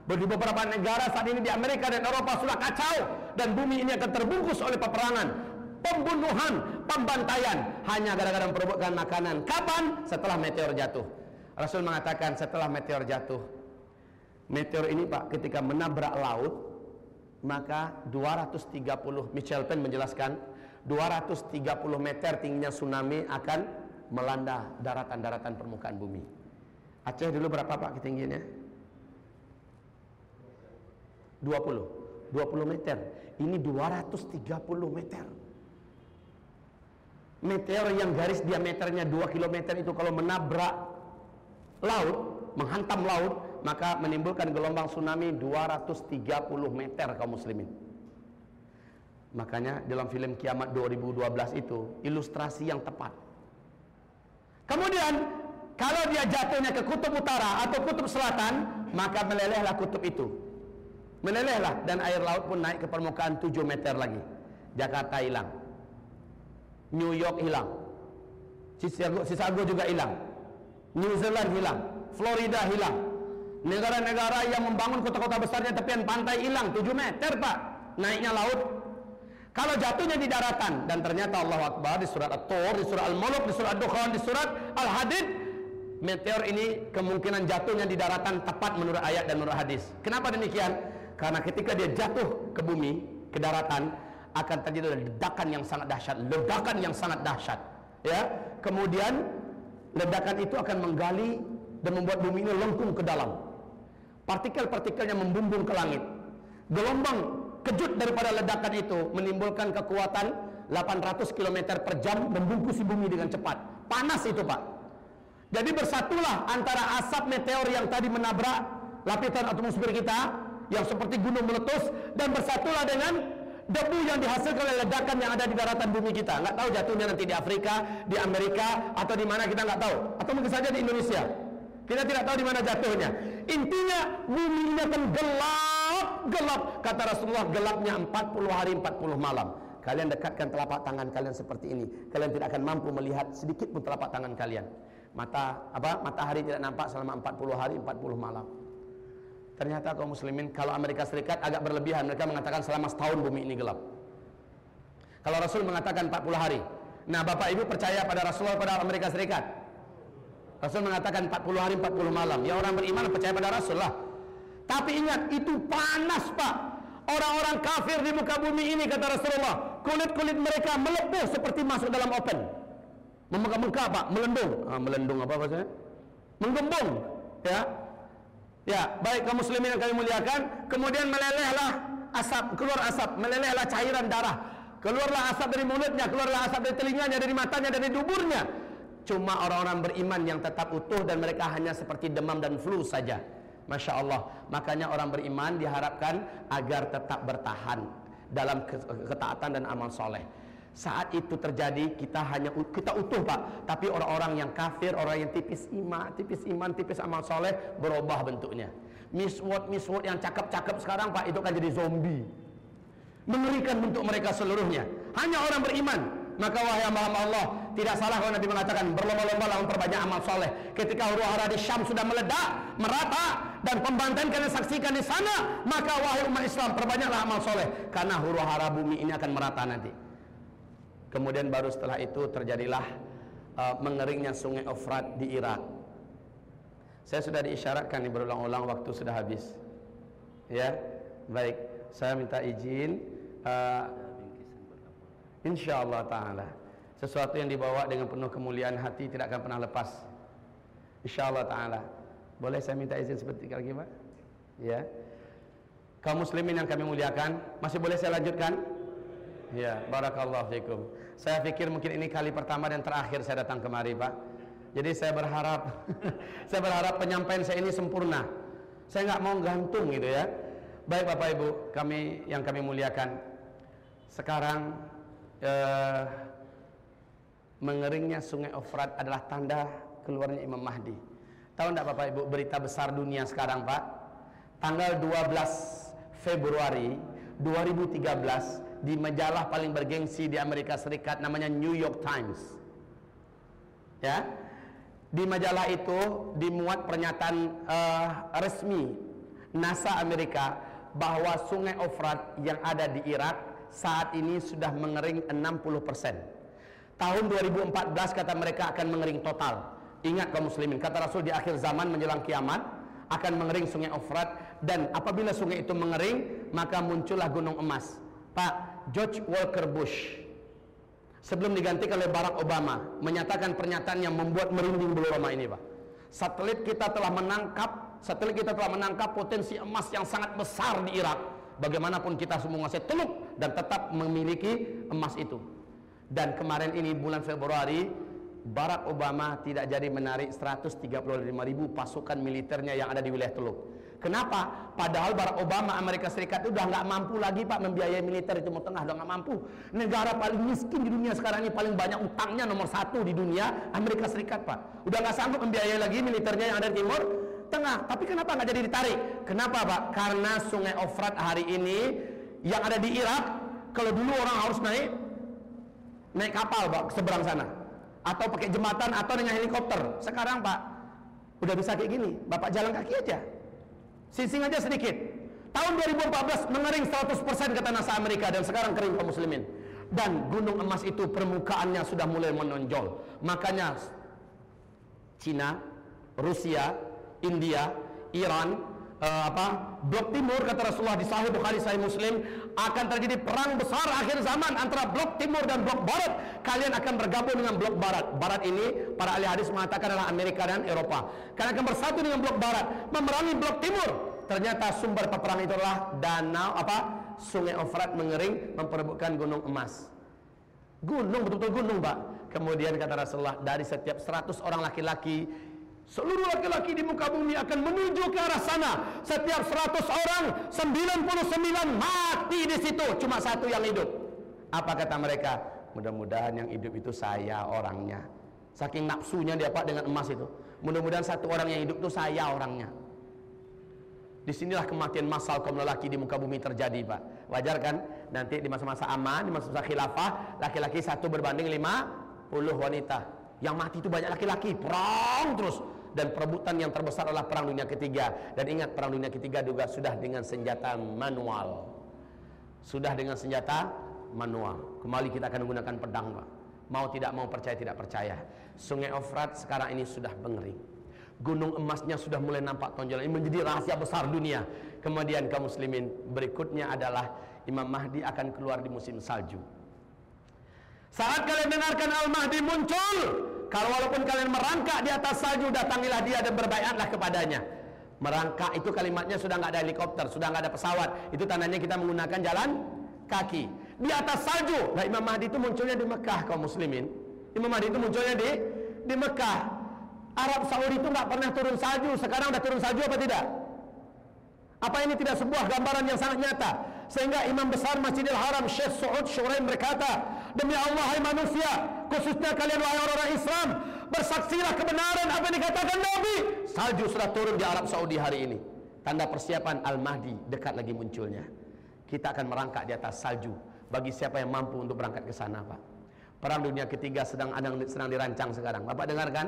di beberapa negara saat ini di Amerika dan Eropa sudah kacau dan bumi ini akan terbungkus oleh peperangan pembunuhan, pembantaian hanya gara-gara memperebutkan makanan. Kapan? Setelah meteor jatuh. Rasul mengatakan setelah meteor jatuh. Meteor ini Pak ketika menabrak laut maka 230 Michel Penn menjelaskan 230 meter tingginya tsunami akan melanda daratan-daratan permukaan bumi. Aceh dulu berapa Pak ketinggiannya? 20 20 meter ini 230 meter meteor yang garis diameternya 2 km itu kalau menabrak laut menghantam laut maka menimbulkan gelombang tsunami 230 meter kaum muslimin makanya dalam film kiamat 2012 itu ilustrasi yang tepat kemudian kalau dia jatuhnya ke kutub utara atau kutub selatan maka melelehlah kutub itu Melelehlah dan air laut pun naik ke permukaan 7 meter lagi. Jakarta hilang. New York hilang. Chicago, juga hilang. New Zealand hilang. Florida hilang. Negara-negara yang membangun kota-kota besarnya tepian pantai hilang 7 meter, Pak. Naiknya laut. Kalau jatuhnya di daratan dan ternyata Allah Akbar di surat At-Tur, di surat Al-Mulk, di surat Ad-Dukhan, di surat Al-Hadid, meteor ini kemungkinan jatuhnya di daratan tepat menurut ayat dan menurut hadis. Kenapa demikian? Karena ketika dia jatuh ke bumi, ke daratan, akan terjadi ledakan yang sangat dahsyat, ledakan yang sangat dahsyat. Ya, kemudian ledakan itu akan menggali dan membuat bumi ini lengkung ke dalam. Partikel-partikelnya membumbung ke langit. Gelombang kejut daripada ledakan itu menimbulkan kekuatan 800 km per jam membungkusi bumi dengan cepat. Panas itu, Pak. Jadi bersatulah antara asap meteor yang tadi menabrak lapisan atmosfer kita yang seperti gunung meletus dan bersatulah dengan debu yang dihasilkan oleh ledakan yang ada di daratan bumi kita. Nggak tahu jatuhnya nanti di Afrika, di Amerika, atau di mana kita nggak tahu. Atau mungkin saja di Indonesia. Kita tidak tahu di mana jatuhnya. Intinya bumi ini akan gelap, gelap. Kata Rasulullah gelapnya 40 hari 40 malam. Kalian dekatkan telapak tangan kalian seperti ini. Kalian tidak akan mampu melihat sedikit pun telapak tangan kalian. Mata apa? Matahari tidak nampak selama 40 hari 40 malam. Ternyata kaum muslimin kalau Amerika Serikat agak berlebihan mereka mengatakan selama setahun bumi ini gelap. Kalau Rasul mengatakan 40 hari. Nah, Bapak Ibu percaya pada Rasulullah pada Amerika Serikat? Rasul mengatakan 40 hari 40 malam. Ya orang beriman percaya pada Rasul lah. Tapi ingat itu panas, Pak. Orang-orang kafir di muka bumi ini kata Rasulullah, kulit-kulit mereka melepuh seperti masuk dalam open. Memengkak-mengkak, Pak, melendung. Ah, melendung apa bahasanya? Menggembung, ya. Ya, baik kaum muslimin yang kami muliakan, kemudian melelehlah asap, keluar asap, melelehlah cairan darah. Keluarlah asap dari mulutnya, keluarlah asap dari telinganya, dari matanya, dari duburnya. Cuma orang-orang beriman yang tetap utuh dan mereka hanya seperti demam dan flu saja. Masya Allah. Makanya orang beriman diharapkan agar tetap bertahan dalam ketaatan dan amal soleh. Saat itu terjadi kita hanya kita utuh Pak, tapi orang-orang yang kafir, orang yang tipis iman, tipis iman, tipis amal soleh berubah bentuknya. Miswot miswot yang cakep-cakep sekarang Pak itu kan jadi zombie. Mengerikan bentuk mereka seluruhnya. Hanya orang beriman. Maka wahai hamba Allah, tidak salah kalau Nabi mengatakan berlomba-lomba lah memperbanyak amal soleh. Ketika huru hara di Syam sudah meledak, merata dan pembantaian kalian saksikan di sana, maka wahai umat Islam perbanyaklah amal soleh karena huru hara bumi ini akan merata nanti. Kemudian baru setelah itu terjadilah uh, mengeringnya sungai Ofrat di Irak. Saya sudah diisyaratkan ini berulang-ulang waktu sudah habis. Ya, baik. Saya minta izin. Uh, Insya Allah Taala sesuatu yang dibawa dengan penuh kemuliaan hati tidak akan pernah lepas. Insya Allah Taala. Boleh saya minta izin seperti lagi Pak? Ya. Kaum muslimin yang kami muliakan, masih boleh saya lanjutkan? Ya, barakallahu fikum. Saya pikir mungkin ini kali pertama dan terakhir saya datang kemari, Pak. Jadi saya berharap saya berharap penyampaian saya ini sempurna. Saya nggak mau gantung gitu ya. Baik Bapak Ibu, kami yang kami muliakan. Sekarang eh, mengeringnya sungai Ofrat adalah tanda keluarnya Imam Mahdi. Tahu enggak Bapak Ibu berita besar dunia sekarang, Pak? Tanggal 12 Februari 2013 di majalah paling bergengsi di Amerika Serikat namanya New York Times. Ya. Di majalah itu dimuat pernyataan uh, resmi NASA Amerika bahwa Sungai Ofrat yang ada di Irak saat ini sudah mengering 60%. Tahun 2014 kata mereka akan mengering total. Ingat kaum muslimin, kata Rasul di akhir zaman menjelang kiamat akan mengering sungai Efrat dan apabila sungai itu mengering maka muncullah gunung emas. Pak George Walker Bush sebelum digantikan oleh Barack Obama menyatakan pernyataan yang membuat merinding bulu roma ini, Pak. Satelit kita telah menangkap satelit kita telah menangkap potensi emas yang sangat besar di Irak. Bagaimanapun kita semua menguasai teluk dan tetap memiliki emas itu. Dan kemarin ini bulan Februari Barack Obama tidak jadi menarik 135 ribu pasukan militernya yang ada di wilayah Teluk. Kenapa? Padahal Barack Obama Amerika Serikat itu udah nggak mampu lagi pak membiayai militer di Timur Tengah udah nggak mampu. Negara paling miskin di dunia sekarang ini paling banyak utangnya nomor satu di dunia Amerika Serikat pak. Udah nggak sanggup membiayai lagi militernya yang ada di Timur Tengah. Tapi kenapa nggak jadi ditarik? Kenapa pak? Karena Sungai Ofrat hari ini yang ada di Irak kalau dulu orang harus naik naik kapal pak seberang sana atau pakai jembatan atau dengan helikopter. Sekarang Pak udah bisa kayak gini, Bapak jalan kaki aja. Sising aja sedikit. Tahun 2014 mengering 100% kata NASA Amerika dan sekarang kering kaum muslimin. Dan gunung emas itu permukaannya sudah mulai menonjol. Makanya Cina, Rusia, India, Iran, uh, apa blok timur kata Rasulullah di Sahih Bukhari Sahih Muslim akan terjadi perang besar akhir zaman antara blok timur dan blok barat. Kalian akan bergabung dengan blok barat. Barat ini para ahli hadis mengatakan adalah Amerika dan Eropa. Kalian akan bersatu dengan blok barat memerangi blok timur. Ternyata sumber peperangan itu adalah danau apa sungai Efrat mengering memperebutkan gunung emas. Gunung betul-betul gunung pak. Kemudian kata Rasulullah dari setiap 100 orang laki-laki Seluruh laki-laki di muka bumi akan menuju ke arah sana. Setiap 100 orang, 99 mati di situ. Cuma satu yang hidup. Apa kata mereka? Mudah-mudahan yang hidup itu saya orangnya. Saking nafsunya dia pak dengan emas itu. Mudah-mudahan satu orang yang hidup itu saya orangnya. Di sinilah kematian massal kaum lelaki di muka bumi terjadi pak. Wajar kan? Nanti di masa-masa aman, di masa-masa khilafah, laki-laki satu berbanding lima puluh wanita. Yang mati itu banyak laki-laki, perang terus dan perebutan yang terbesar adalah perang dunia ketiga. Dan ingat perang dunia ketiga juga sudah dengan senjata manual. Sudah dengan senjata manual. Kembali kita akan menggunakan pedang Pak. Mau tidak mau percaya tidak percaya. Sungai Ofrat sekarang ini sudah mengering gunung emasnya sudah mulai nampak tonjolan. Ini menjadi rahasia besar dunia. Kemudian kaum muslimin berikutnya adalah Imam Mahdi akan keluar di musim salju. Saat kalian dengarkan Al-Mahdi muncul kalau walaupun kalian merangkak di atas salju, datangilah dia dan berbaiatlah kepadanya. Merangkak itu kalimatnya sudah nggak ada helikopter, sudah nggak ada pesawat. Itu tandanya kita menggunakan jalan kaki. Di atas salju. Nah Imam Mahdi itu munculnya di Mekah kaum muslimin. Imam Mahdi itu munculnya di di Mekah. Arab Saudi itu nggak pernah turun salju. Sekarang udah turun salju apa tidak? Apa ini tidak sebuah gambaran yang sangat nyata? Sehingga imam besar Masjidil Haram Syekh Su'ud Syuraim berkata, Demi Allah hai manusia, khususnya kalian wahai orang-orang Islam, bersaksilah kebenaran apa yang dikatakan Nabi. Salju sudah turun di Arab Saudi hari ini. Tanda persiapan Al-Mahdi dekat lagi munculnya. Kita akan merangkak di atas salju bagi siapa yang mampu untuk berangkat ke sana, Pak. Perang dunia ketiga sedang sedang dirancang sekarang. Bapak dengarkan?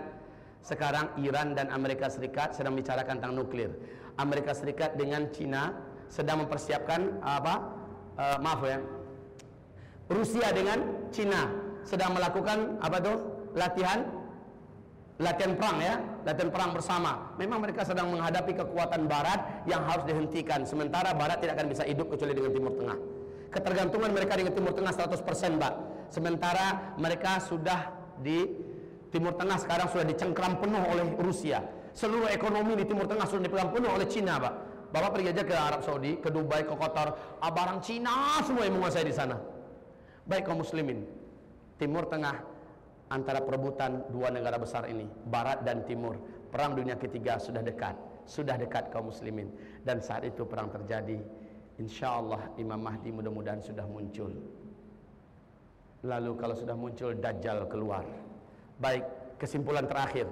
Sekarang Iran dan Amerika Serikat sedang bicarakan tentang nuklir. Amerika Serikat dengan Cina sedang mempersiapkan apa? Uh, maaf ya. Rusia dengan Cina sedang melakukan apa tuh? Latihan latihan perang ya, latihan perang bersama. Memang mereka sedang menghadapi kekuatan barat yang harus dihentikan. Sementara barat tidak akan bisa hidup kecuali dengan Timur Tengah. Ketergantungan mereka dengan Timur Tengah 100%, Mbak. Sementara mereka sudah di Timur Tengah sekarang sudah dicengkram penuh oleh Rusia. Seluruh ekonomi di Timur Tengah sudah dipegang penuh oleh Cina, Pak. Bapak pergi aja ke Arab Saudi, ke Dubai, ke Qatar, ah, barang Cina semua yang menguasai di sana. Baik kaum muslimin, Timur Tengah antara perebutan dua negara besar ini, Barat dan Timur, perang dunia ketiga sudah dekat, sudah dekat kaum muslimin dan saat itu perang terjadi. Insya Allah Imam Mahdi mudah-mudahan sudah muncul. Lalu kalau sudah muncul Dajjal keluar. Baik, kesimpulan terakhir.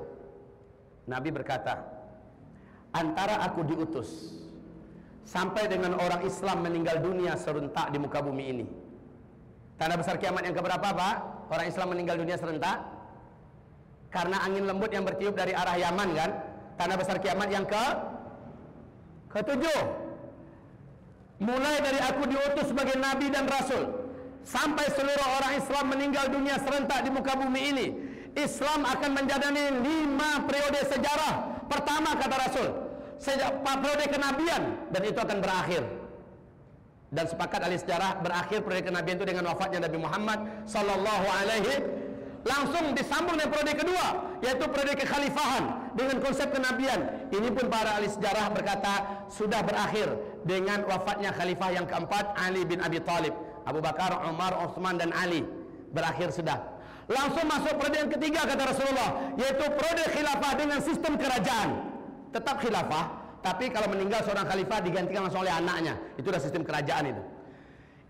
Nabi berkata, antara aku diutus sampai dengan orang Islam meninggal dunia serentak di muka bumi ini. Tanda besar kiamat yang keberapa, Pak? Orang Islam meninggal dunia serentak karena angin lembut yang bertiup dari arah Yaman kan? Tanda besar kiamat yang ke ketujuh. Mulai dari aku diutus sebagai nabi dan rasul sampai seluruh orang Islam meninggal dunia serentak di muka bumi ini Islam akan menjalani lima periode sejarah pertama kata Rasul sejak periode kenabian dan itu akan berakhir dan sepakat ahli sejarah berakhir periode kenabian itu dengan wafatnya Nabi Muhammad sallallahu alaihi. Langsung disambung dengan periode kedua yaitu periode kekhalifahan dengan konsep kenabian. Ini pun para ahli sejarah berkata sudah berakhir dengan wafatnya khalifah yang keempat Ali bin Abi Thalib Abu Bakar, Umar, Utsman dan Ali berakhir sudah. Langsung masuk periode yang ketiga kata Rasulullah yaitu periode khilafah dengan sistem kerajaan. Tetap khilafah tapi kalau meninggal seorang khalifah digantikan langsung oleh anaknya itu adalah sistem kerajaan itu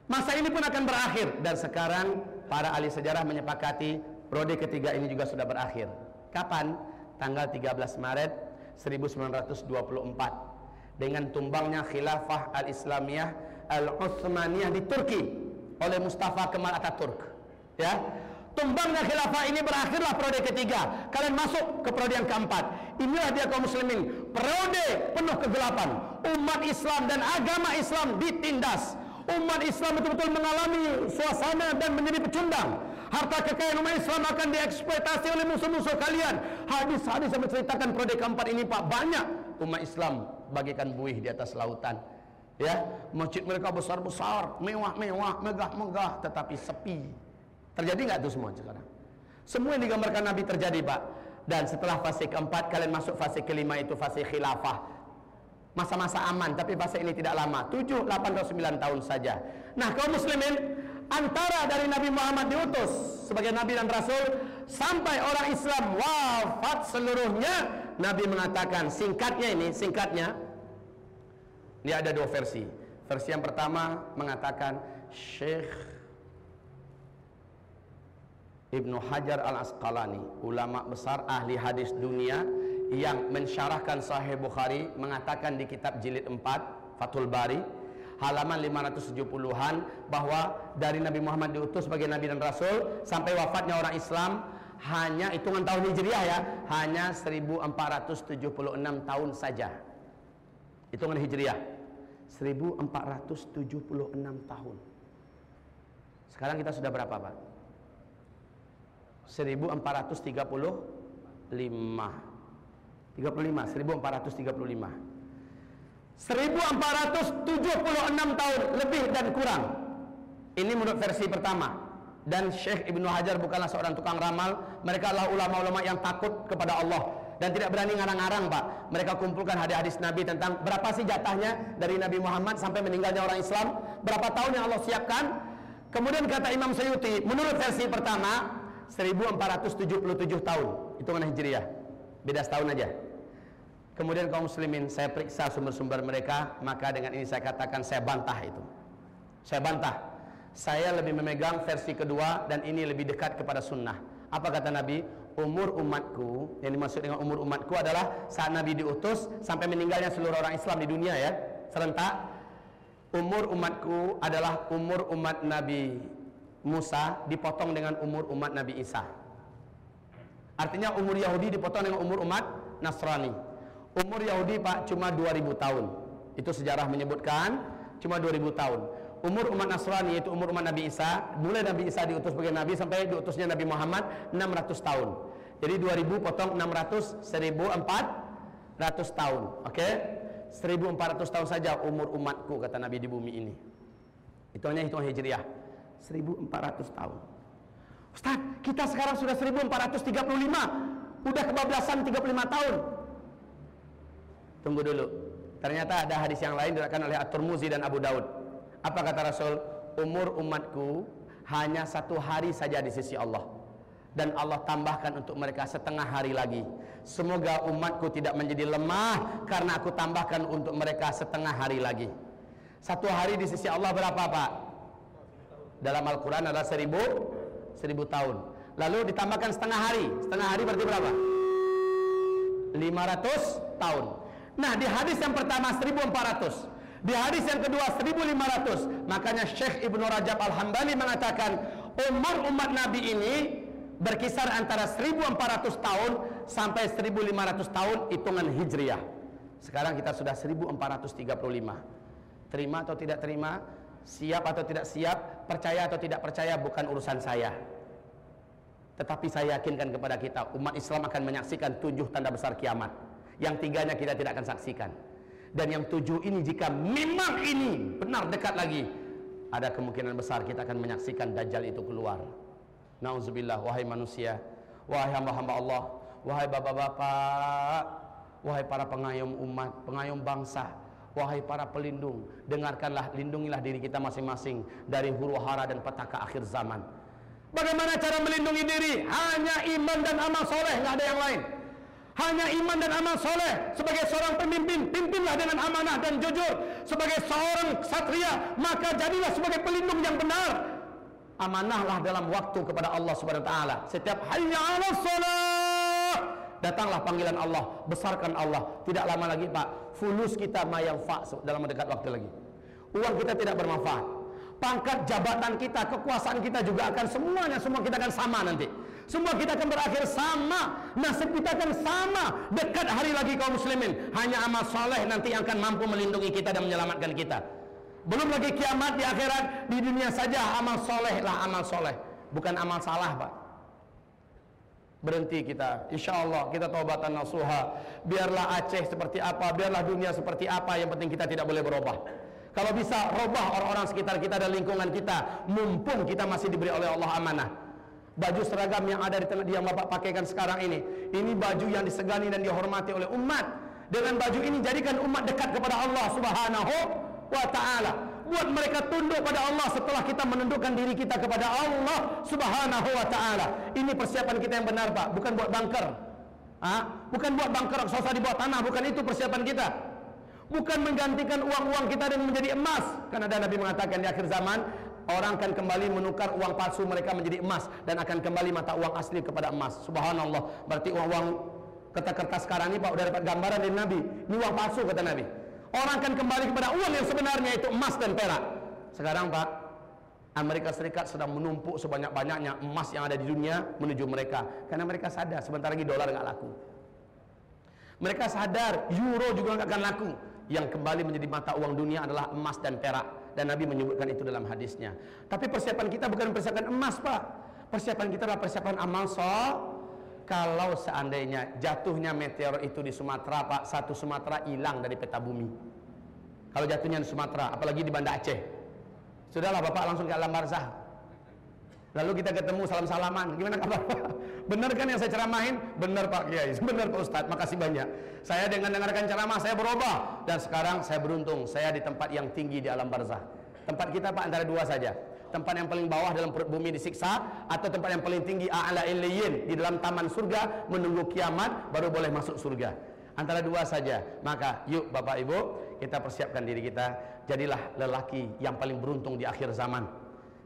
masa ini pun akan berakhir dan sekarang para ahli sejarah menyepakati Periode ketiga ini juga sudah berakhir. Kapan? Tanggal 13 Maret 1924 dengan tumbangnya khilafah al-Islamiyah al-Utsmaniyah di Turki oleh Mustafa Kemal Ataturk. Ya. Tumbangnya khilafah ini berakhirlah periode ketiga. Kalian masuk ke periode yang keempat. Inilah dia kaum muslimin. Periode penuh kegelapan. Umat Islam dan agama Islam ditindas. Umat Islam betul-betul mengalami suasana dan menjadi pecundang harta kekayaan umat Islam akan dieksploitasi oleh musuh-musuh kalian. Hadis-hadis yang menceritakan periode keempat ini Pak banyak umat Islam bagikan buih di atas lautan. Ya, masjid mereka besar-besar, mewah-mewah, megah-megah, tetapi sepi. Terjadi nggak itu semua sekarang? Semua yang digambarkan Nabi terjadi Pak. Dan setelah fase keempat kalian masuk fase kelima itu fase khilafah. Masa-masa aman, tapi fase ini tidak lama. 7, 8, atau 9 tahun saja. Nah, kaum muslimin, antara dari Nabi Muhammad diutus sebagai Nabi dan Rasul sampai orang Islam wafat seluruhnya Nabi mengatakan singkatnya ini singkatnya ini ada dua versi versi yang pertama mengatakan Syekh Ibnu Hajar al-Asqalani ulama besar ahli hadis dunia yang mensyarahkan Sahih Bukhari mengatakan di kitab jilid 4 Fathul Bari halaman 570-an bahwa dari Nabi Muhammad diutus sebagai Nabi dan Rasul sampai wafatnya orang Islam hanya hitungan tahun Hijriah ya hanya 1476 tahun saja hitungan Hijriah 1476 tahun sekarang kita sudah berapa Pak? 1435 35 1435 1476 tahun lebih dan kurang. Ini menurut versi pertama. Dan Syekh Ibnu Hajar bukanlah seorang tukang ramal. Mereka adalah ulama-ulama yang takut kepada Allah dan tidak berani ngarang-ngarang Pak. Mereka kumpulkan hadis-hadis Nabi tentang berapa sih jatahnya dari Nabi Muhammad sampai meninggalnya orang Islam. Berapa tahun yang Allah siapkan? Kemudian kata Imam Sayyuti menurut versi pertama 1477 tahun hitungan Hijriah beda setahun aja Kemudian kaum muslimin saya periksa sumber-sumber mereka, maka dengan ini saya katakan saya bantah itu. Saya bantah. Saya lebih memegang versi kedua dan ini lebih dekat kepada sunnah. Apa kata Nabi? Umur umatku, yang dimaksud dengan umur umatku adalah saat Nabi diutus sampai meninggalnya seluruh orang Islam di dunia ya, serentak. Umur umatku adalah umur umat Nabi Musa dipotong dengan umur umat Nabi Isa. Artinya umur Yahudi dipotong dengan umur umat Nasrani. Umur Yahudi Pak cuma 2000 tahun. Itu sejarah menyebutkan cuma 2000 tahun. Umur umat Nasrani yaitu umur umat Nabi Isa, mulai Nabi Isa diutus sebagai nabi sampai diutusnya Nabi Muhammad 600 tahun. Jadi 2000 potong 600 1400 tahun. Oke? Okay? 1400 tahun saja umur umatku kata Nabi di bumi ini. Itu hanya hitung Hijriah. 1400 tahun. Ustaz, kita sekarang sudah 1435. Udah kebablasan 35 tahun. Tunggu dulu. Ternyata ada hadis yang lain diriwayatkan oleh At-Tirmizi dan Abu Daud. Apa kata Rasul? Umur umatku hanya satu hari saja di sisi Allah. Dan Allah tambahkan untuk mereka setengah hari lagi. Semoga umatku tidak menjadi lemah karena aku tambahkan untuk mereka setengah hari lagi. Satu hari di sisi Allah berapa Pak? Dalam Al-Quran adalah seribu, seribu tahun. Lalu ditambahkan setengah hari. Setengah hari berarti berapa? 500 tahun. Nah di hadis yang pertama 1400 Di hadis yang kedua 1500 Makanya Syekh Ibnu Rajab Al-Hambali mengatakan Umur umat Nabi ini Berkisar antara 1400 tahun Sampai 1500 tahun Hitungan Hijriah Sekarang kita sudah 1435 Terima atau tidak terima Siap atau tidak siap, percaya atau tidak percaya bukan urusan saya. Tetapi saya yakinkan kepada kita, umat Islam akan menyaksikan tujuh tanda besar kiamat. Yang tiganya kita tidak akan saksikan. Dan yang tujuh ini jika memang ini benar dekat lagi, ada kemungkinan besar kita akan menyaksikan Dajjal itu keluar. Nauzubillah, wahai manusia, wahai hamba-hamba Allah, wahai bapak-bapak, wahai para pengayom umat, pengayom bangsa, wahai para pelindung, dengarkanlah, lindungilah diri kita masing-masing dari huru hara dan petaka akhir zaman. Bagaimana cara melindungi diri? Hanya iman dan amal soleh, nggak ada yang lain. Hanya iman dan amal soleh sebagai seorang pemimpin, pimpinlah dengan amanah dan jujur. Sebagai seorang satria, maka jadilah sebagai pelindung yang benar. Amanahlah dalam waktu kepada Allah Subhanahu wa taala. Setiap hayya 'alas shalah, datanglah panggilan Allah, besarkan Allah. Tidak lama lagi, Pak, fulus kita mayang fa dalam dekat waktu lagi. Uang kita tidak bermanfaat pangkat jabatan kita, kekuasaan kita juga akan semuanya semua kita akan sama nanti. Semua kita akan berakhir sama, nasib kita akan sama. Dekat hari lagi kaum muslimin, hanya amal soleh nanti yang akan mampu melindungi kita dan menyelamatkan kita. Belum lagi kiamat di akhirat, di dunia saja amal soleh lah amal soleh, bukan amal salah pak. Berhenti kita, insya Allah kita taubatan nasuha. Biarlah Aceh seperti apa, biarlah dunia seperti apa, yang penting kita tidak boleh berubah. Kalau bisa robah orang-orang sekitar kita dan lingkungan kita, mumpung kita masih diberi oleh Allah amanah. Baju seragam yang ada di tengah yang Bapak pakaikan sekarang ini, ini baju yang disegani dan dihormati oleh umat. Dengan baju ini jadikan umat dekat kepada Allah Subhanahu wa taala. Buat mereka tunduk pada Allah setelah kita menundukkan diri kita kepada Allah Subhanahu wa taala. Ini persiapan kita yang benar, Pak, bukan buat bunker. Ah, bukan buat bunker raksasa di bawah tanah, bukan itu persiapan kita. Bukan menggantikan uang-uang kita dan menjadi emas. Karena ada Nabi mengatakan di akhir zaman orang akan kembali menukar uang palsu mereka menjadi emas dan akan kembali mata uang asli kepada emas. Subhanallah. Berarti uang-uang kertas-kertas sekarang ini Pak udah dapat gambaran dari Nabi. Ini uang palsu kata Nabi orang akan kembali kepada uang yang sebenarnya itu emas dan perak. Sekarang Pak Amerika Serikat sedang menumpuk sebanyak-banyaknya emas yang ada di dunia menuju mereka. Karena mereka sadar sebentar lagi dolar nggak laku. Mereka sadar euro juga nggak akan laku. Yang kembali menjadi mata uang dunia adalah emas dan perak. Dan Nabi menyebutkan itu dalam hadisnya. Tapi persiapan kita bukan persiapan emas Pak. Persiapan kita adalah persiapan amal kalau seandainya jatuhnya meteor itu di Sumatera Pak satu Sumatera hilang dari peta bumi kalau jatuhnya di Sumatera apalagi di Banda Aceh sudahlah Bapak langsung ke alam barzah Lalu kita ketemu salam-salaman. Gimana kabar Pak? Benar kan yang saya ceramahin? Benar Pak Kiai. Benar Pak Ustadz. Makasih banyak. Saya dengan dengarkan ceramah saya berubah dan sekarang saya beruntung. Saya di tempat yang tinggi di alam barzah. Tempat kita Pak antara dua saja. Tempat yang paling bawah dalam perut bumi disiksa atau tempat yang paling tinggi a'la illiyin di dalam taman surga menunggu kiamat baru boleh masuk surga. Antara dua saja. Maka yuk Bapak Ibu, kita persiapkan diri kita jadilah lelaki yang paling beruntung di akhir zaman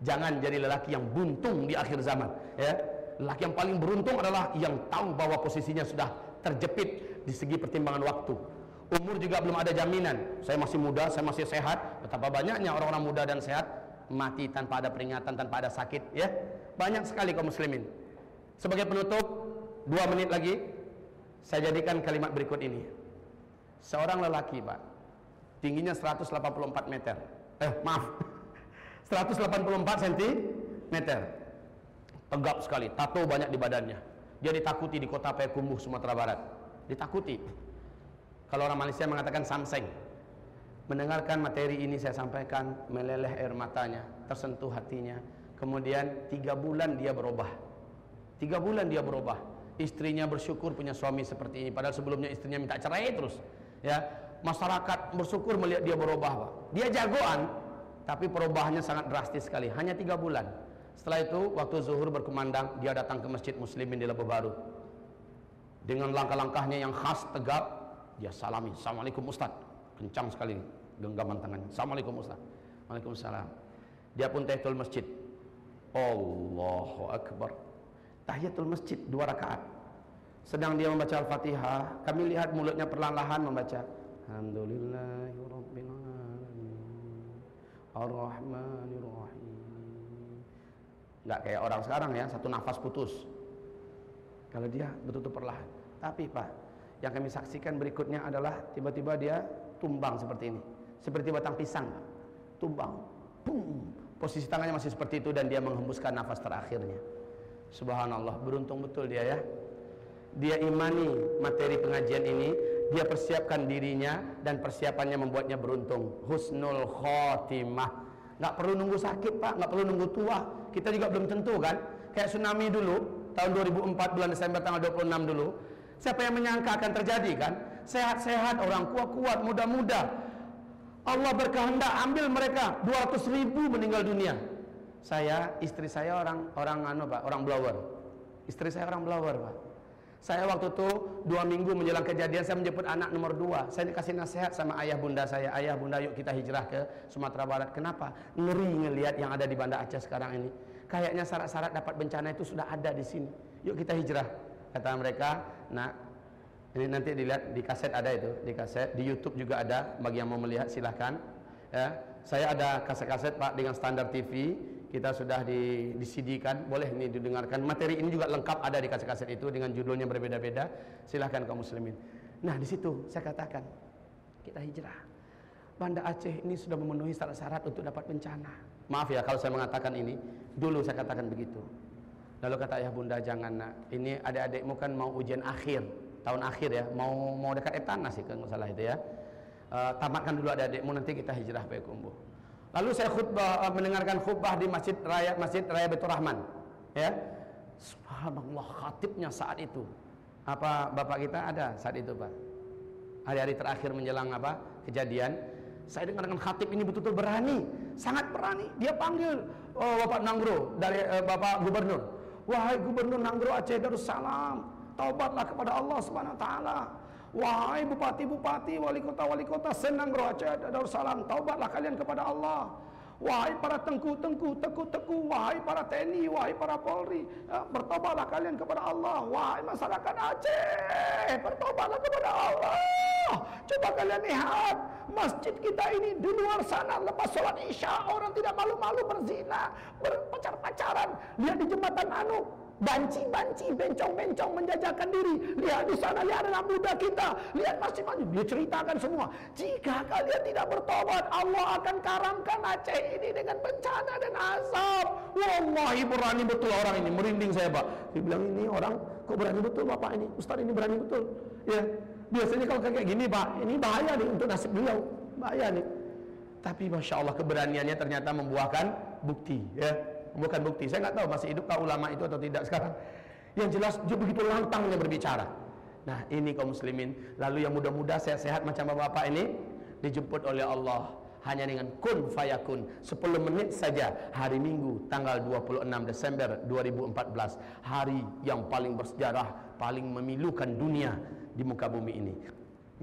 Jangan jadi lelaki yang buntung di akhir zaman. Ya. Lelaki yang paling beruntung adalah yang tahu bahwa posisinya sudah terjepit di segi pertimbangan waktu. Umur juga belum ada jaminan. Saya masih muda, saya masih sehat. Betapa banyaknya orang-orang muda dan sehat mati tanpa ada peringatan, tanpa ada sakit. Ya, banyak sekali kaum muslimin. Sebagai penutup, dua menit lagi, saya jadikan kalimat berikut ini. Seorang lelaki, Pak, tingginya 184 meter. Eh, maaf, 184 cm tegap sekali tato banyak di badannya dia ditakuti di kota Payakumbuh Sumatera Barat ditakuti kalau orang Malaysia mengatakan samseng mendengarkan materi ini saya sampaikan meleleh air matanya tersentuh hatinya. Kemudian tiga bulan dia berubah. Tiga bulan dia berubah. Istrinya bersyukur punya suami seperti ini. Padahal sebelumnya istrinya minta cerai terus ya. Masyarakat bersyukur melihat dia berubah Pak. dia jagoan tapi perubahannya sangat drastis sekali. Hanya tiga bulan. Setelah itu waktu zuhur berkumandang dia datang ke masjid muslimin di Labuh Baru. Dengan langkah-langkahnya yang khas tegap dia salami. Assalamualaikum Ustaz kencang sekali genggaman tangannya Assalamualaikum Ustaz Waalaikumsalam dia pun tahiyatul masjid Allahu Akbar tahiyatul masjid dua rakaat sedang dia membaca Al-Fatihah kami lihat mulutnya perlahan-lahan membaca Alhamdulillahirabbil. Enggak kayak orang sekarang ya, satu nafas putus. Kalau dia betul-betul perlahan. Tapi Pak, yang kami saksikan berikutnya adalah tiba-tiba dia tumbang seperti ini. Seperti batang pisang, Tumbang. Boom. Posisi tangannya masih seperti itu dan dia menghembuskan nafas terakhirnya. Subhanallah, beruntung betul dia ya. Dia imani materi pengajian ini, dia persiapkan dirinya dan persiapannya membuatnya beruntung. Husnul khotimah. Nggak perlu nunggu sakit pak, nggak perlu nunggu tua. Kita juga belum tentu kan. Kayak tsunami dulu, tahun 2004 bulan Desember tanggal 26 dulu. Siapa yang menyangka akan terjadi kan? Sehat-sehat orang, kuat-kuat, muda-muda. Allah berkehendak ambil mereka 200 ribu meninggal dunia. Saya, istri saya orang orang anu pak, orang blower. Istri saya orang blower pak. Saya waktu itu dua minggu menjelang kejadian saya menjemput anak nomor dua. Saya dikasih nasihat sama ayah bunda saya. Ayah bunda yuk kita hijrah ke Sumatera Barat. Kenapa? Ngeri ngelihat yang ada di Banda Aceh sekarang ini. Kayaknya syarat-syarat dapat bencana itu sudah ada di sini. Yuk kita hijrah. Kata mereka, nah ini nanti dilihat di kaset ada itu, di kaset, di YouTube juga ada. Bagi yang mau melihat silahkan. Ya, saya ada kaset-kaset Pak dengan standar TV kita sudah di, di CD kan boleh ini didengarkan. Materi ini juga lengkap ada di kaset-kaset itu dengan judulnya berbeda-beda. Silahkan kaum muslimin nah di situ saya katakan kita hijrah. Banda Aceh ini sudah memenuhi syarat-syarat untuk dapat bencana. Maaf ya kalau saya mengatakan ini dulu saya katakan begitu. Lalu kata ayah bunda jangan nak. Ini adik-adikmu kan mau ujian akhir tahun akhir ya mau mau dekat etana sih kalau salah itu ya uh, tamatkan dulu adik-adikmu nanti kita hijrah Payakumbuh Lalu saya khutbah uh, mendengarkan khutbah di Masjid Raya Masjid Raya Betul Rahman. Ya. Subhanallah khatibnya saat itu. Apa Bapak kita ada saat itu, Pak? Hari-hari terakhir menjelang apa? Kejadian. Saya dengarkan khatib ini betul-betul berani, sangat berani. Dia panggil oh, Bapak Nanggro dari Bapak Gubernur. Wahai Gubernur Nanggro Aceh Darussalam, taubatlah kepada Allah Subhanahu wa taala. Wahai bupati-bupati, wali kota-wali kota senang Aceh Darussalam, taubatlah kalian kepada Allah. Wahai para tengku-tengku, teku-teku, wahai para TNI, wahai para Polri, ya, bertobatlah kalian kepada Allah. Wahai masyarakat Aceh, bertobatlah kepada Allah. Coba kalian lihat masjid kita ini di luar sana lepas sholat isya orang tidak malu-malu berzina, berpacar-pacaran. Lihat di jembatan Anu, banci-banci, bencong-bencong menjajakan diri. Lihat di sana, lihat anak muda kita, lihat masing-masing. Dia ceritakan semua. Jika kalian tidak bertobat, Allah akan karamkan Aceh ini dengan bencana dan azab. Wallahi berani betul orang ini, merinding saya pak. Dia bilang ini orang kok berani betul bapak ini, Ustaz ini berani betul. Ya, biasanya kalau kayak gini pak, ini bahaya nih untuk nasib beliau, bahaya nih. Tapi masya Allah keberaniannya ternyata membuahkan bukti. Ya, bukan bukti. Saya nggak tahu masih hidupkah ulama itu atau tidak sekarang. Yang jelas dia begitu lantangnya berbicara. Nah ini kaum muslimin. Lalu yang muda-muda sehat-sehat macam bapak-bapak ini dijemput oleh Allah hanya dengan kun fayakun 10 menit saja hari Minggu tanggal 26 Desember 2014 hari yang paling bersejarah paling memilukan dunia di muka bumi ini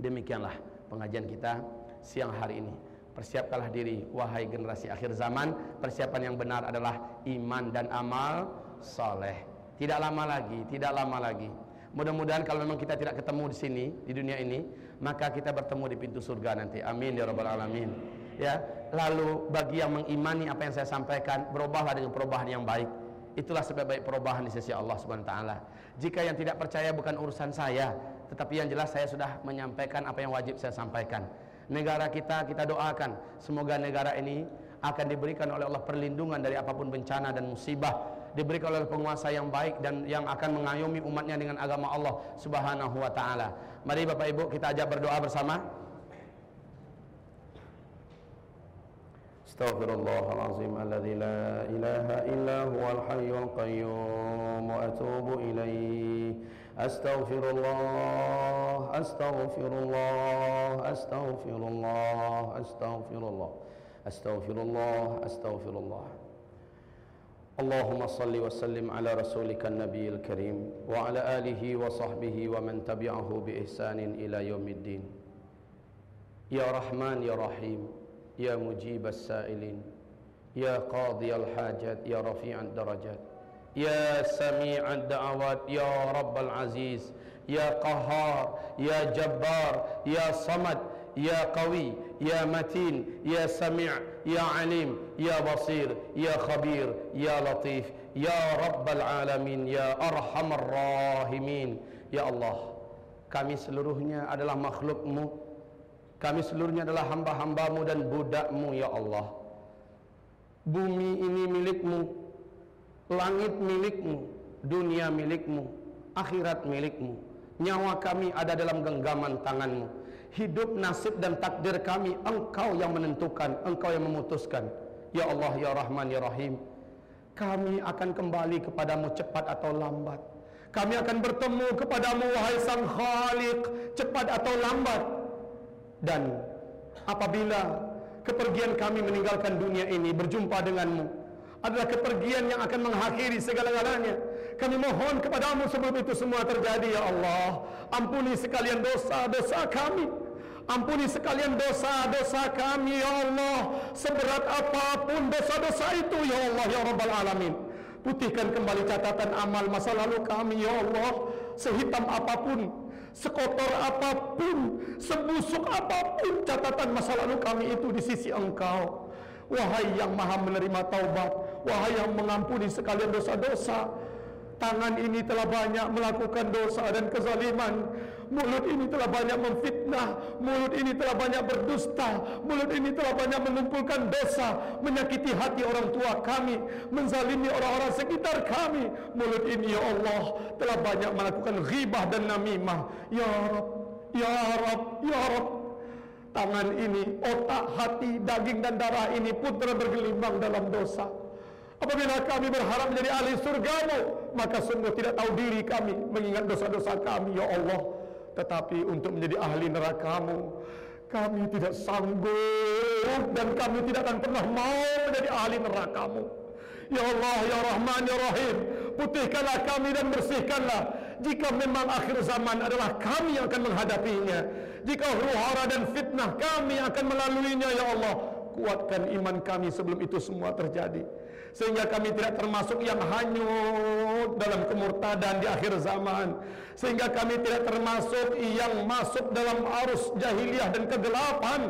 demikianlah pengajian kita siang hari ini Persiapkanlah diri wahai generasi akhir zaman. Persiapan yang benar adalah iman dan amal soleh. Tidak lama lagi, tidak lama lagi. Mudah-mudahan kalau memang kita tidak ketemu di sini di dunia ini, maka kita bertemu di pintu surga nanti. Amin ya rabbal alamin. Ya, lalu bagi yang mengimani apa yang saya sampaikan, berubahlah dengan perubahan yang baik. Itulah sebaik-baik perubahan di sisi Allah Subhanahu wa taala. Jika yang tidak percaya bukan urusan saya, tetapi yang jelas saya sudah menyampaikan apa yang wajib saya sampaikan negara kita kita doakan semoga negara ini akan diberikan oleh Allah perlindungan dari apa pun bencana dan musibah diberikan oleh penguasa yang baik dan yang akan mengayomi umatnya dengan agama Allah Subhanahu wa taala. Mari Bapak Ibu kita ajak berdoa bersama. Astaghfirullahalazim alladzi la ilaha illa huwal hayyul qayyum wa atubu ilaihi. أستغفر الله أستغفر الله أستغفر الله أستغفر الله أستغفر الله أستغفر الله. اللهم صل وسلم على رسولك النبي الكريم وعلى آله وصحبه ومن تبعه بإحسان إلى يوم الدين. يا رحمن يا رحيم يا مجيب السائلين يا قاضي الحاجات يا رفيع الدرجات يا سميع الدعوات يا رب العزيز يا قهار يا جبار يا صمد يا قوي يا متين يا سميع يا عليم يا بصير يا خبير يا لطيف يا رب العالمين يا أرحم الراحمين يا الله kami seluruhnya adalah makhlukmu kami seluruhnya adalah hamba-hambamu dan budakmu ya Allah Bumi ini milikmu, langit milikmu, dunia milikmu, akhirat milikmu. Nyawa kami ada dalam genggaman tanganmu. Hidup, nasib dan takdir kami engkau yang menentukan, engkau yang memutuskan. Ya Allah, Ya Rahman, Ya Rahim. Kami akan kembali kepadamu cepat atau lambat. Kami akan bertemu kepadamu wahai Sang Khalik cepat atau lambat. Dan apabila kepergian kami meninggalkan dunia ini berjumpa denganmu adalah kepergian yang akan mengakhiri segala-galanya. Kami mohon kepadamu sebelum itu semua terjadi ya Allah. Ampuni sekalian dosa-dosa kami. Ampuni sekalian dosa-dosa kami ya Allah. Seberat apa pun dosa-dosa itu ya Allah ya Rabbal Alamin. Putihkan kembali catatan amal masa lalu kami ya Allah. Sehitam apa pun sekotor apa pun, sebusuk apa pun catatan masa lalu kami itu di sisi engkau. Wahai yang maha menerima taubat, wahai yang mengampuni sekalian dosa-dosa, tangan ini telah banyak melakukan dosa dan kezaliman. Mulut ini telah banyak memfitnah, mulut ini telah banyak berdusta, mulut ini telah banyak mengumpulkan dosa, menyakiti hati orang tua kami, menzalimi orang-orang sekitar kami. Mulut ini ya Allah telah banyak melakukan ghibah dan namimah. Ya Rab, ya Rab, ya Rab. Tangan ini, otak, hati, daging dan darah ini pun telah bergelimbang dalam dosa. Apabila kami berharap menjadi ahli surgamu, maka sungguh tidak tahu diri kami mengingat dosa-dosa kami, ya Allah. Tetapi untuk menjadi ahli nerakamu Kami tidak sanggup Dan kami tidak akan pernah mau menjadi ahli nerakamu Ya Allah, Ya Rahman, Ya Rahim Putihkanlah kami dan bersihkanlah Jika memang akhir zaman adalah kami yang akan menghadapinya Jika huru-hara dan fitnah kami akan melaluinya Ya Allah Kuatkan iman kami sebelum itu semua terjadi. Sehingga kami tidak termasuk yang hanyut dalam kemurtadan di akhir zaman. Sehingga kami tidak termasuk yang masuk dalam arus jahiliyah dan kegelapan.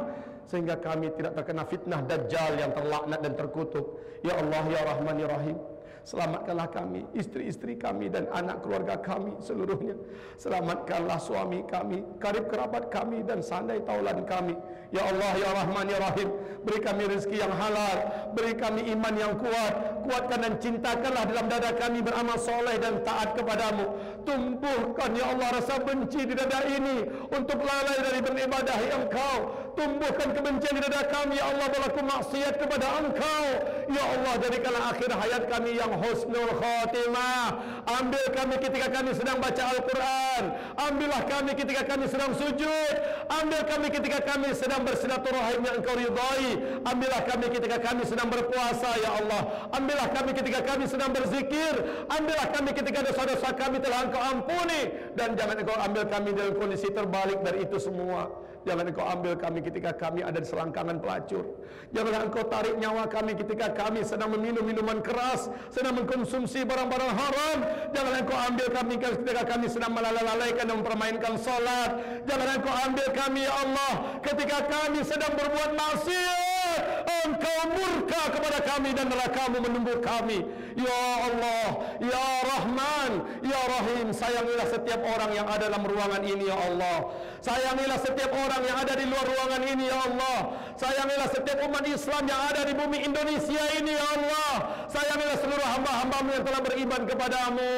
Sehingga kami tidak terkena fitnah dajjal yang terlaknat dan terkutuk. Ya Allah ya Rahman ya Rahim Selamatkanlah kami, istri-istri kami dan anak keluarga kami seluruhnya. Selamatkanlah suami kami, karib kerabat kami dan sandai taulan kami. Ya Allah, Ya Rahman, Ya Rahim, beri kami rezeki yang halal, beri kami iman yang kuat, kuatkan dan cintakanlah dalam dada kami beramal soleh dan taat kepadamu. Tumbuhkan, Ya Allah, rasa benci di dada ini untuk lalai dari beribadahi Engkau. Tumbuhkan kebencian di dada kami, Ya Allah, berlaku maksiat kepada Engkau. Ya Allah, jadikanlah akhir hayat kami yang husnul khatimah. Ambil kami ketika kami sedang baca Al-Quran. Ambillah kami ketika kami sedang sujud. Ambil kami ketika kami sedang bersilaturahim yang engkau ridai. Ambillah kami ketika kami sedang berpuasa ya Allah. Ambillah kami ketika kami sedang berzikir. Ambillah kami ketika dosa-dosa kami telah engkau ampuni. Dan jangan engkau ambil kami dalam kondisi terbalik dari itu semua. Jangan engkau ambil kami ketika kami ada di selangkangan pelacur. Jangan engkau tarik nyawa kami ketika kami sedang meminum minuman keras, sedang mengkonsumsi barang-barang haram. Jangan engkau ambil kami ketika kami sedang melalaikan dan mempermainkan salat. Jangan engkau ambil kami ya Allah ketika kami sedang berbuat maksiat. Engkau murka kepada kami dan nerakamu menunggu kami. Ya Allah, Ya Rahman, Ya Rahim, sayangilah setiap orang yang ada dalam ruangan ini ya Allah. Sayangilah setiap orang yang ada di luar ruangan ini ya Allah. Sayangilah setiap umat Islam yang ada di bumi Indonesia ini ya Allah. Sayangilah seluruh hamba-hambamu yang telah beriman kepadamu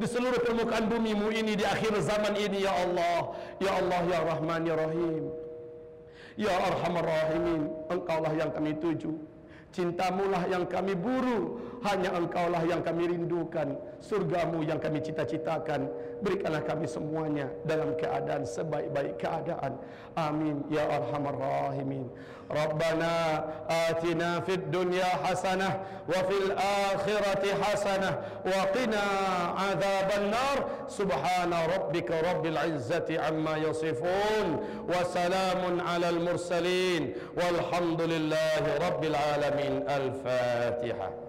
di seluruh permukaan bumimu ini di akhir zaman ini ya Allah. Ya Allah, Ya Rahman, Ya Rahim. Ya Arhamar Rahimin, Engkaulah yang kami tuju. Cintamulah yang kami buru Hanya Engkaulah yang kami rindukan. Surgamu yang kami cita-citakan. Berikanlah kami semuanya Dalam keadaan sebaik-baik keadaan. Amin. Ya Arhamar Rahimin. Rabbana Atina fid dunya hasanah Wa fil akhirati hasanah Wa qina azaban nar Subhana rabbika rabbil izzati Amma yasifun Wasalamun ala al mursalin. Walhamdulillahi rabbil alamin. Al Fatiha.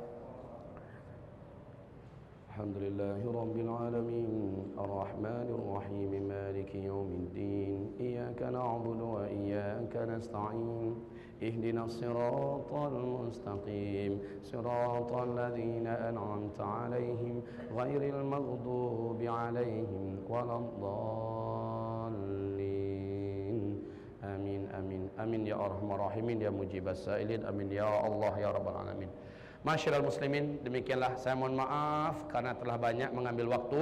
الحمد لله رب العالمين. الرحمن الرحيم. مالك يوم الدين. إياك نعبد وإياك نستعين. اهدنا الصراط المستقيم. صراط الذين أنعمت عليهم غير المغضوب عليهم ولا الضالين. آمين amin amin ya arhamar rahimin ya mujibas sailin amin ya Allah ya rabbal alamin. Masyiral muslimin, demikianlah saya mohon maaf karena telah banyak mengambil waktu.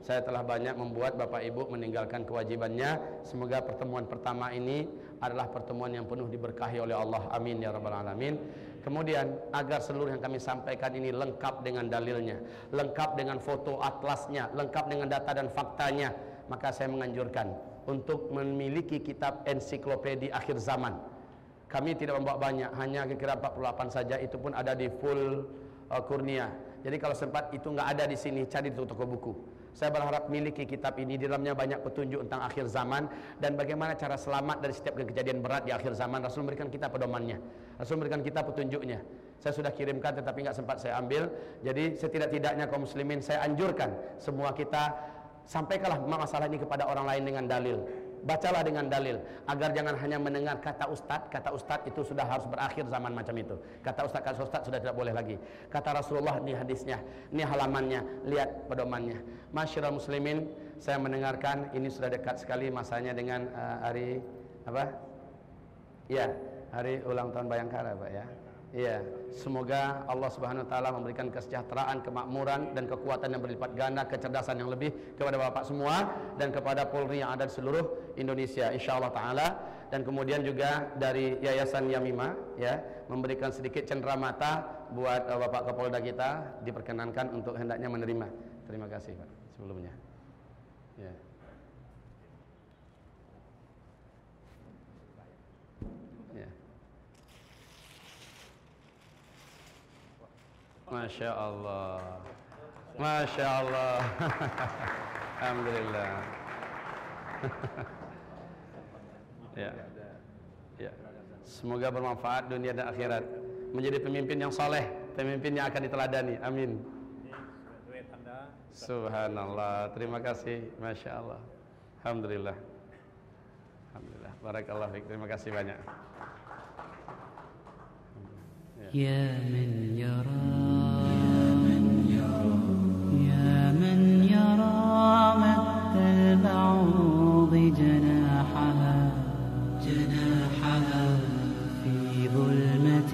Saya telah banyak membuat Bapak Ibu meninggalkan kewajibannya. Semoga pertemuan pertama ini adalah pertemuan yang penuh diberkahi oleh Allah. Amin ya rabbal alamin. Kemudian agar seluruh yang kami sampaikan ini lengkap dengan dalilnya, lengkap dengan foto atlasnya, lengkap dengan data dan faktanya, maka saya menganjurkan untuk memiliki kitab ensiklopedi akhir zaman kami tidak membawa banyak, hanya kira-kira 48 saja, itu pun ada di full uh, kurnia. Jadi kalau sempat itu nggak ada di sini, cari di toko buku. Saya berharap miliki kitab ini, di dalamnya banyak petunjuk tentang akhir zaman dan bagaimana cara selamat dari setiap kejadian berat di akhir zaman. Rasul memberikan kita pedomannya, Rasul memberikan kita petunjuknya. Saya sudah kirimkan tetapi nggak sempat saya ambil. Jadi setidak-tidaknya kaum muslimin saya anjurkan semua kita sampaikanlah masalah ini kepada orang lain dengan dalil bacalah dengan dalil agar jangan hanya mendengar kata ustad kata ustad itu sudah harus berakhir zaman macam itu. Kata ustad kata ustad sudah tidak boleh lagi. Kata Rasulullah ini hadisnya ini halamannya. Lihat pedomannya. Masyarakat muslimin saya mendengarkan ini sudah dekat sekali masanya dengan uh, hari apa? Ya hari ulang tahun Bayangkara Pak ya Iya, semoga Allah Subhanahu wa taala memberikan kesejahteraan, kemakmuran dan kekuatan yang berlipat ganda, kecerdasan yang lebih kepada Bapak semua dan kepada Polri yang ada di seluruh Indonesia insyaallah taala dan kemudian juga dari Yayasan Yamima ya memberikan sedikit cenderamata buat uh, Bapak Kapolda kita diperkenankan untuk hendaknya menerima. Terima kasih Pak sebelumnya. Ya. Masya Allah. Masya Allah. Alhamdulillah. Ya. ya. Semoga bermanfaat dunia dan akhirat. Menjadi pemimpin yang soleh Pemimpin yang akan diteladani. Amin. Subhanallah. Terima kasih. Masya Allah. Alhamdulillah. Alhamdulillah. Barakallah Terima kasih banyak.
Ya man yara كرامة البعوض جناحها جناحها في ظلمة